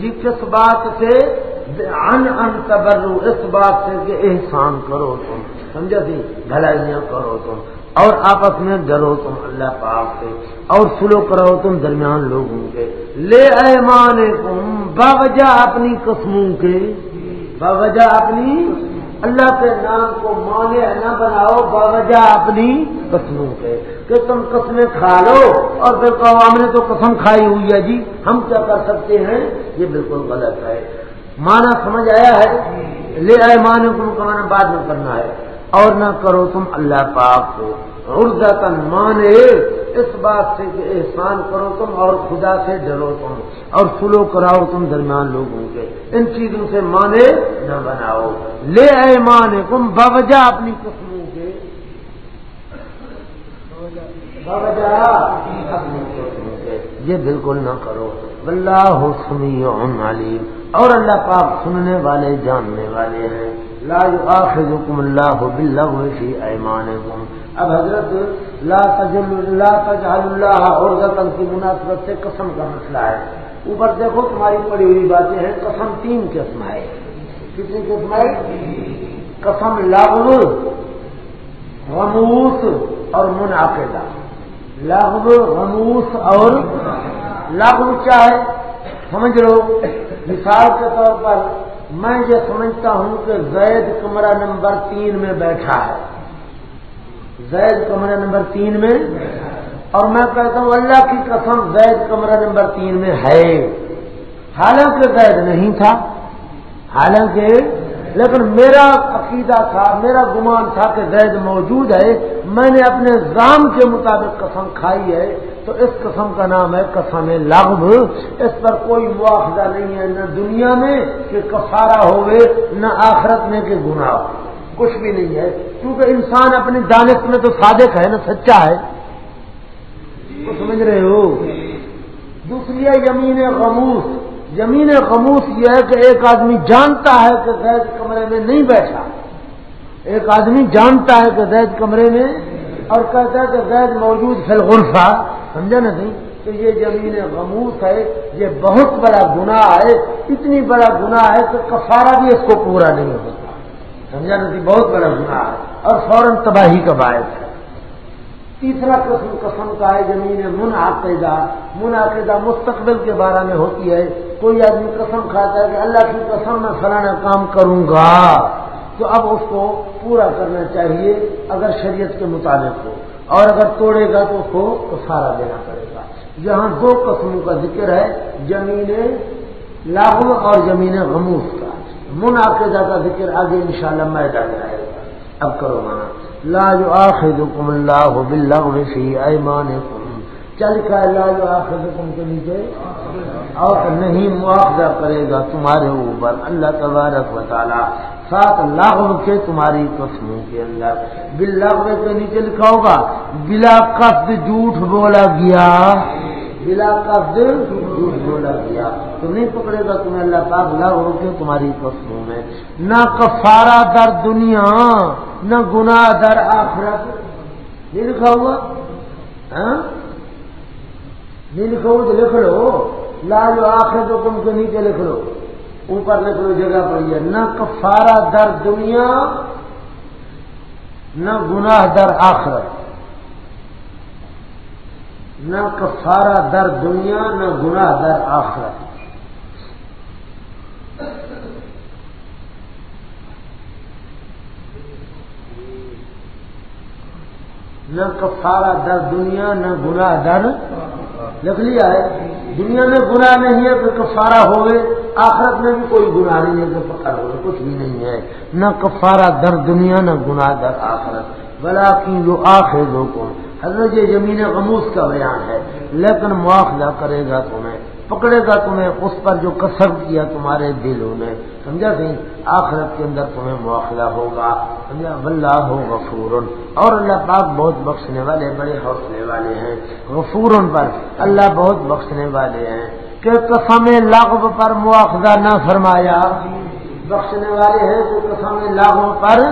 جی کس بات سے؟ ان ان تبرو اس بات سے کہ احسان کرو تم۔ سمجھا جی؟ سی بھلائیاں کرو تم۔ اور آپس میں ڈرو تم اللہ پاک سے، اور سلو کرو تم درمیان لوگوں کے۔ لے ایمان تم باوجہ اپنی قسموں کے، باوجہ اپنی اللہ کے نام کو مانے نہ بناؤ، باوجہ اپنی قسموں کے۔ کہ تم قسمیں کھا لو، اور پھر کہو ہم نے تو قسم کھائی ہوئی ہے جی۔ ہم کیا کر سکتے ہیں؟ یہ بالکل غلط ہے۔ مانا سمجھ آیا ہے؟ لے آئے مانے کو مانا بعد میں کرنا ہے۔ اور نہ کرو تم اللہ پاک کو۔ اردن مانے، اس بات سے کہ احسان کرو تم اور خدا سے ڈرو تم اور سلو کراؤ تم درمیان لوگوں کے۔ ان چیزوں سے مانے نہ بناؤ۔ لے آئے مانے تم باوجہ اپنی قسموں کے۔ باوجہ اپنی قسموں کے۔ یہ بالکل نہ کرو۔ اللہ سمیع علیم۔ اور اللہ پاک سننے والے، جاننے والے ہیں۔ لا يؤاخذكم الله باللغو في ايمانكم اب حضرت لا تجل لا تجعل الله عرضة کی مناسبت سے قسم کا مسئلہ ہے۔ اوپر دیکھو تمہاری پڑی ہوئی باتیں ہیں، قسم تین قسم ہے کتنی قسم ہے قسم لاغو غموس اور منعقدہ۔ لاغو غموس اور لاغو کیا ہے؟ سمجھ لو مثال کے طور پر میں یہ سمجھتا ہوں کہ زید کمرہ نمبر تین میں بیٹھا ہے۔ زید کمرہ نمبر تین میں۔ اور میں کہتا ہوں، اللہ کی قسم، زید کمرہ نمبر تین میں ہے۔ حالانکہ زید نہیں تھا۔ حالانکہ، لیکن میرا عقیدہ تھا، میرا گمان تھا کہ زید موجود ہے۔ میں نے اپنے زام کے مطابق قسم کھائی ہے۔ تو اس قسم کا نام ہے قسم لغب اس پر کوئی مواخذہ نہیں ہے نہ دنیا میں کہ کفارہ ہوئے، نہ آخرت میں کہ گناہ۔ کچھ بھی نہیں ہے۔ کیونکہ انسان اپنی دانش میں تو صادق ہے نا سچا ہے۔ تو سمجھ رہے ہو؟ دوسری ہے یمین غموس۔ یمین خموس یہ ہے کہ ایک آدمی جانتا ہے کہ زید کمرے میں نہیں بیٹھا۔ ایک آدمی جانتا ہے کہ زید کمرے میں اور کہتا ہے کہ زید موجود فی الغرفہ۔ سمجھا نا نہیں؟ کہ یہ زمین غموس ہے، یہ بہت بڑا گناہ ہے، اتنی بڑا گناہ ہے کہ کفارہ بھی اس کو پورا نہیں ہو سکتا سمجھا نا بہت بڑا گناہ ہے۔ اور فوراً تباہی کا باعث ہے۔ تیسرا قسم قسم کا ہے زمین منعقدہ۔ منعقدہ مستقبل کے بارے میں ہوتی ہے۔ کوئی آدمی قسم کھاتا ہے کہ اللہ کی قسم میں فلانا کام کروں گا، تو اب اس کو پورا کرنا چاہیے، اگر شریعت کے مطابق ہو۔ اور اگر توڑے گا تو اس کو سارا دینا پڑے گا۔ یہاں دو قسموں کا ذکر ہے زمین لاہور اور زمین غموس کا۔ منعقدہ کا ذکر آگے انشاءاللہ میں ڈال جائے گا اب کرو مانا۔ لا آخر اللہ باللغو فی ایمانکم۔ چل کا لا يؤاخذكم کے نیچے۔ اور نہیں مواخذہ کرے گا تمہارے اوپر اللہ تبارک و سات لاغو کے تمہاری قسموں کے اندر۔ باللغو کے نیچے لکھا ہوگا، بلا قصد جھوٹ بولا گیا۔ بلا قصد جھوٹ بولا گیا۔ تو نہیں پکڑے گا تمہیں اللہ پاک لا ہو کے تمہاری قسموں میں۔ نہ کفارہ در دنیا، نہ گناہ در آخرت۔ نہیں لکھا ہوا۔ ہاں؟ ہاں؟ تو لکھ لو، لا جو آخر تو تم کے نیچے لکھ لو۔ اوپر لکھ لو، جگہ پر یہ۔ نہ کفارہ در دنیا، نہ گناہ در آخرت۔ نہ کفارہ در دنیا، نہ گناہ در آخرت۔ نہ کفارہ در دنیا، نہ گناہ در لکھ لیا ہے، دنیا میں گناہ نہیں ہے تو کفارہ ہوئے آخرت میں بھی کوئی گناہ نہیں ہے کہ پکڑ ہوگا، کچھ بھی نہیں ہے۔ نہ کفارہ در دنیا، نہ گناہ در آخرت۔ بلا کی جو آخر حضرت یہ زمین غموس کا بیان ہے۔ لیکن مواخذہ کرے گا تمہیں۔ پکڑے گا تمہیں اس پر جو کسر کیا تمہارے دلوں نے۔ سمجھا سی آخرت کے اندر تمہیں مواخلہ ہوگا۔ سمجھا؟ اللہ ہو غفور۔ اور اللہ پاک بہت بخشنے والے، بڑے حوصلے والے ہیں۔ غفور پر۔ اللہ بہت بخشنے والے ہیں۔ کہ قسم لغو پر مواخذہ نہ فرمایا۔ بخشنے والے ہیں، تو قسم لاغب پر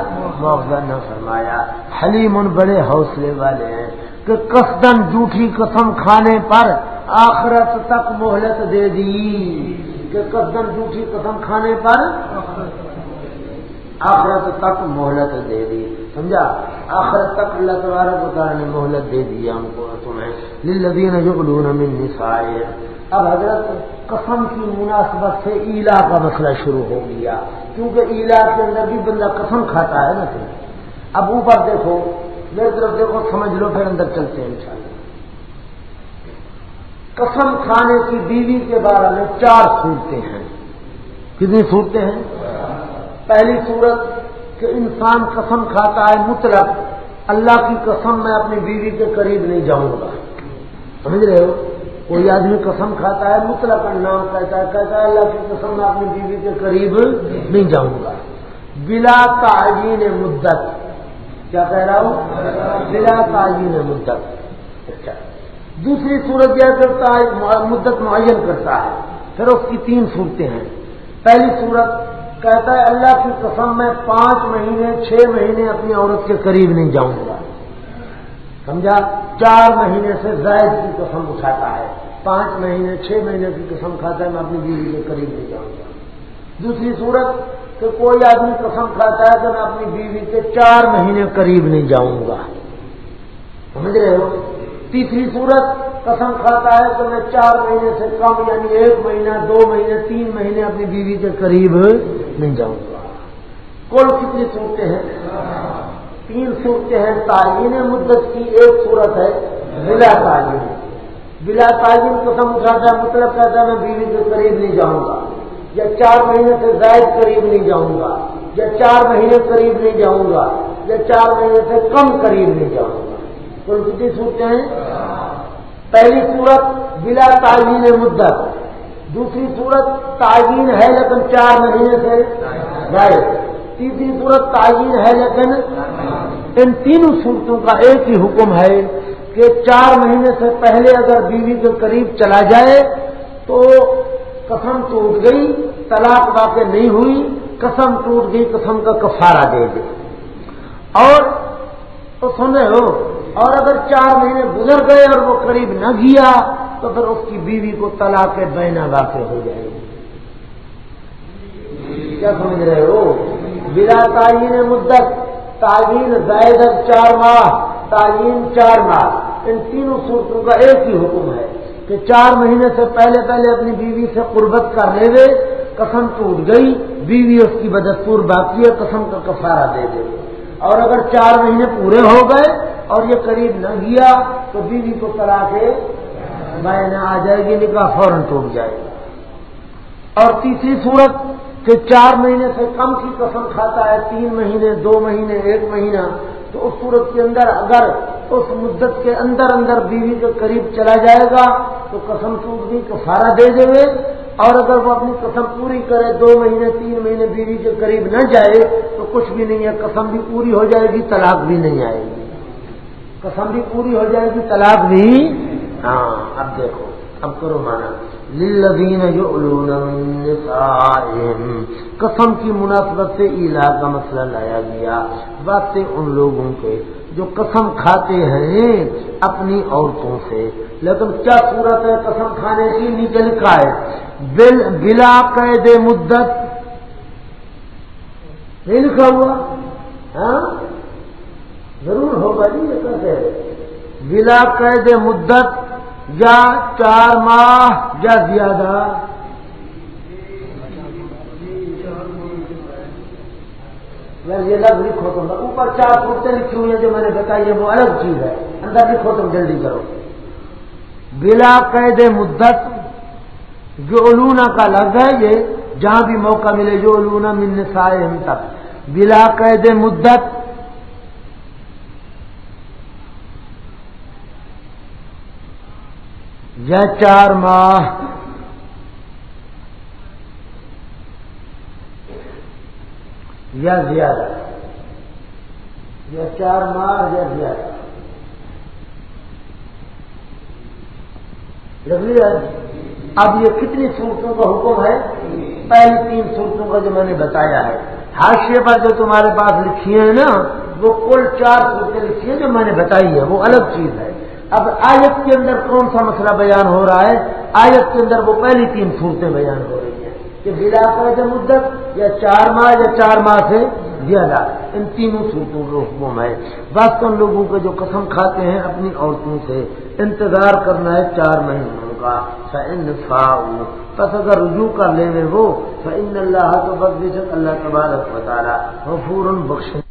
مواخذہ نہ فرمایا۔ حلیم ان بڑے حوصلے والے ہیں کہ قصدن جھوٹھی قسم کھانے پر آخرت تک مہلت دے دی۔ کہ قدم جھوٹھی قسم کھانے پر آخرت تک مہلت دے دی۔ سمجھا؟ آخرت تک اللہ تبارک نے مہلت دے دی ہم کو، تمہیں۔ للذین یقلون من نسائے اب حضرت قسم کی مناسبت سے ایلا کا مسئلہ شروع ہو گیا۔ کیونکہ ایلا کے اندر بھی بندہ قسم کھاتا ہے نا اب اوپر دیکھو میری طرف دیکھو، سمجھ لو، پھر اندر چلتے ہیں انشاءاللہ۔ قسم کھانے کی بیوی کے بارے میں چار صورتیں ہیں۔ کتنی صورتیں ہیں؟ پہلی صورت کہ انسان قسم کھاتا ہے مطلب اللہ کی قسم میں اپنی بیوی کے قریب نہیں جاؤں گا۔ سمجھ رہے ہو؟ کوئی آدمی قسم کھاتا ہے مطلب نام کہتا ہے کہتا ہے، اللہ کی قسم میں اپنی بیوی کے قریب نہیں جاؤں گا۔ بلا تعین مدت۔ کیا کہہ رہا ہوں؟ بلا تعین مدت۔ اچھا۔ دوسری صورت کیا کرتا ہے، مدت معین کرتا ہے۔ پھر اس کی تین صورتیں ہیں۔ پہلی صورت کہتا ہے، اللہ کی قسم میں پانچ مہینے، چھ مہینے اپنی عورت کے قریب نہیں جاؤں گا۔ سمجھا؟ چار مہینے سے زائد کی قسم اٹھاتا ہے، پانچ مہینے، چھ مہینے کی قسم کھاتا ہے، میں اپنی بیوی کے قریب نہیں جاؤں گا۔ دوسری صورت کہ کوئی آدمی قسم کھاتا ہے کہ میں اپنی بیوی کے چار مہینے قریب نہیں جاؤں گا۔ سمجھ رہے ہو؟ تیسری صورت، قسم کھاتا ہے تو میں چار مہینے سے کم یعنی ایک مہینہ، دو مہینے، تین مہینے اپنی بیوی کے قریب نہیں جاؤں گا۔ کل کتنی صورتیں ہیں؟ تین صورتیں ہیں تعین مدت کی ایک صورت ہے، بلا تعین بلا تعین قسم اٹھاتا ہے مطلب کہتا ہے میں بیوی کے قریب نہیں جاؤں گا، یا چار مہینے سے زائد قریب نہیں جاؤں گا، یا چار مہینے قریب نہیں جاؤں گا، یا چار مہینے سے کم قریب نہیں جاؤں گا۔ کون کتنی صورتیں ہیں؟ پہلی صورت، بلا تعین مدت۔ دوسری صورت تعین ہے لیکن چار مہینے سے گائے تیسری صورت تعین ہے، لیکن ان تینوں صورتوں کا ایک ہی حکم ہے کہ چار مہینے سے پہلے اگر بیوی کے قریب چلا جائے تو قسم ٹوٹ گئی، طلاق واقع نہیں ہوئی، قسم ٹوٹ گئی، قسم کا کفارہ دے دے اور تو سن رہے ہو، اور اگر چار مہینے گزر گئے اور وہ قریب نہ گیا، تو پھر اس کی بیوی کو طلاق بینا واقع ہو جائے گی۔ کیا سمجھ رہے ہو؟ بلا تعین مدت تعین زائد چار ماہ تعین چار ماہ۔ ان تینوں صورتوں کا ایک ہی حکم ہے کہ چار مہینے سے پہلے پہلے اپنی بیوی سے قربت کر لے گئے قسم ٹوٹ گئی، بیوی اس کی بدستور باقی ہے، قسم کا کفارہ دے دے۔ اور اگر چار مہینے پورے ہو گئے اور یہ قریب نہ گیا، تو بیوی کو کرا کے میں آ جائے گی، نکاح فوراً ٹوٹ جائے گا اور تیسری صورت کہ چار مہینے سے کم کی قسم کھاتا ہے، تین مہینے، دو مہینے، ایک مہینہ، تو اس صورت کے اندر اگر اس مدت کے اندر اندر بیوی کے قریب چلا جائے گا، تو قسم ٹوٹ گئی کفارہ دے دے اور اگر وہ اپنی قسم پوری کرے، دو مہینے، تین مہینے بیوی کے قریب نہ جائے، تو کچھ بھی نہیں ہے، قسم بھی پوری ہو جائے گی، طلاق بھی نہیں آئے گی۔ قسم بھی پوری ہو جائے گی، طلاق بھی ہاں اب دیکھو، اب کرو مانا۔ للذین قسم کی مناسبت سے علا کا مسئلہ لایا گیا۔ باتیں ان لوگوں کے جو قسم کھاتے ہیں اپنی عورتوں سے۔ لیکن کیا صورت ہے قسم کھانے کی؟ نیچے لکھا ہے۔ بل بلا قید مدت۔ نہیں لکھا ہوا؟ ہاں؟ ضرور ہوگا جی یہ کیسے بلا قید مدت۔ یا چار ماہ یا زیادہ۔ یہ لفظ لکھو تم اوپر چار صورتیں لکھی ہوئی ہیں جو میں نے بتائی ہے وہ الگ چیز ہے۔ اندر لکھو تم جلدی کرو۔ بلا قید مدت، جو علونا کا لفظ ہے یہ، جہاں بھی موقع ملے، جو علونا من سائے تک۔ بلا قید مدت یا چار ماہ یا زیادہ یا چار ماہ یا زیادہ اب یہ کتنی صورتوں کا حکم ہے؟ پہلی تین صورتوں کا جو میں نے بتایا ہے۔ حاشے پر جو تمہارے پاس لکھی ہیں نا، وہ کل چار صورتیں لکھی ہیں جو میں نے بتائی ہے وہ الگ چیز ہے۔ اب آیت کے اندر کون سا مسئلہ بیان ہو رہا ہے؟ آیت کے اندر وہ پہلی تین صورتیں بیان ہو رہی ہیں کہ بلا قید مدت یا چار ماہ یا چار ماہ سے زیادہ، ان تینوں صورتوں کے حکم ہے۔ بس ان لوگوں کے جو قسم کھاتے ہیں اپنی عورتوں سے، انتظار کرنا ہے چار مہینوں کا۔ بس اگر رجوع کر لیں وہ فن اللہ تو بس بے شک اللہ تبارک بتا رہا وہ فوراً بخش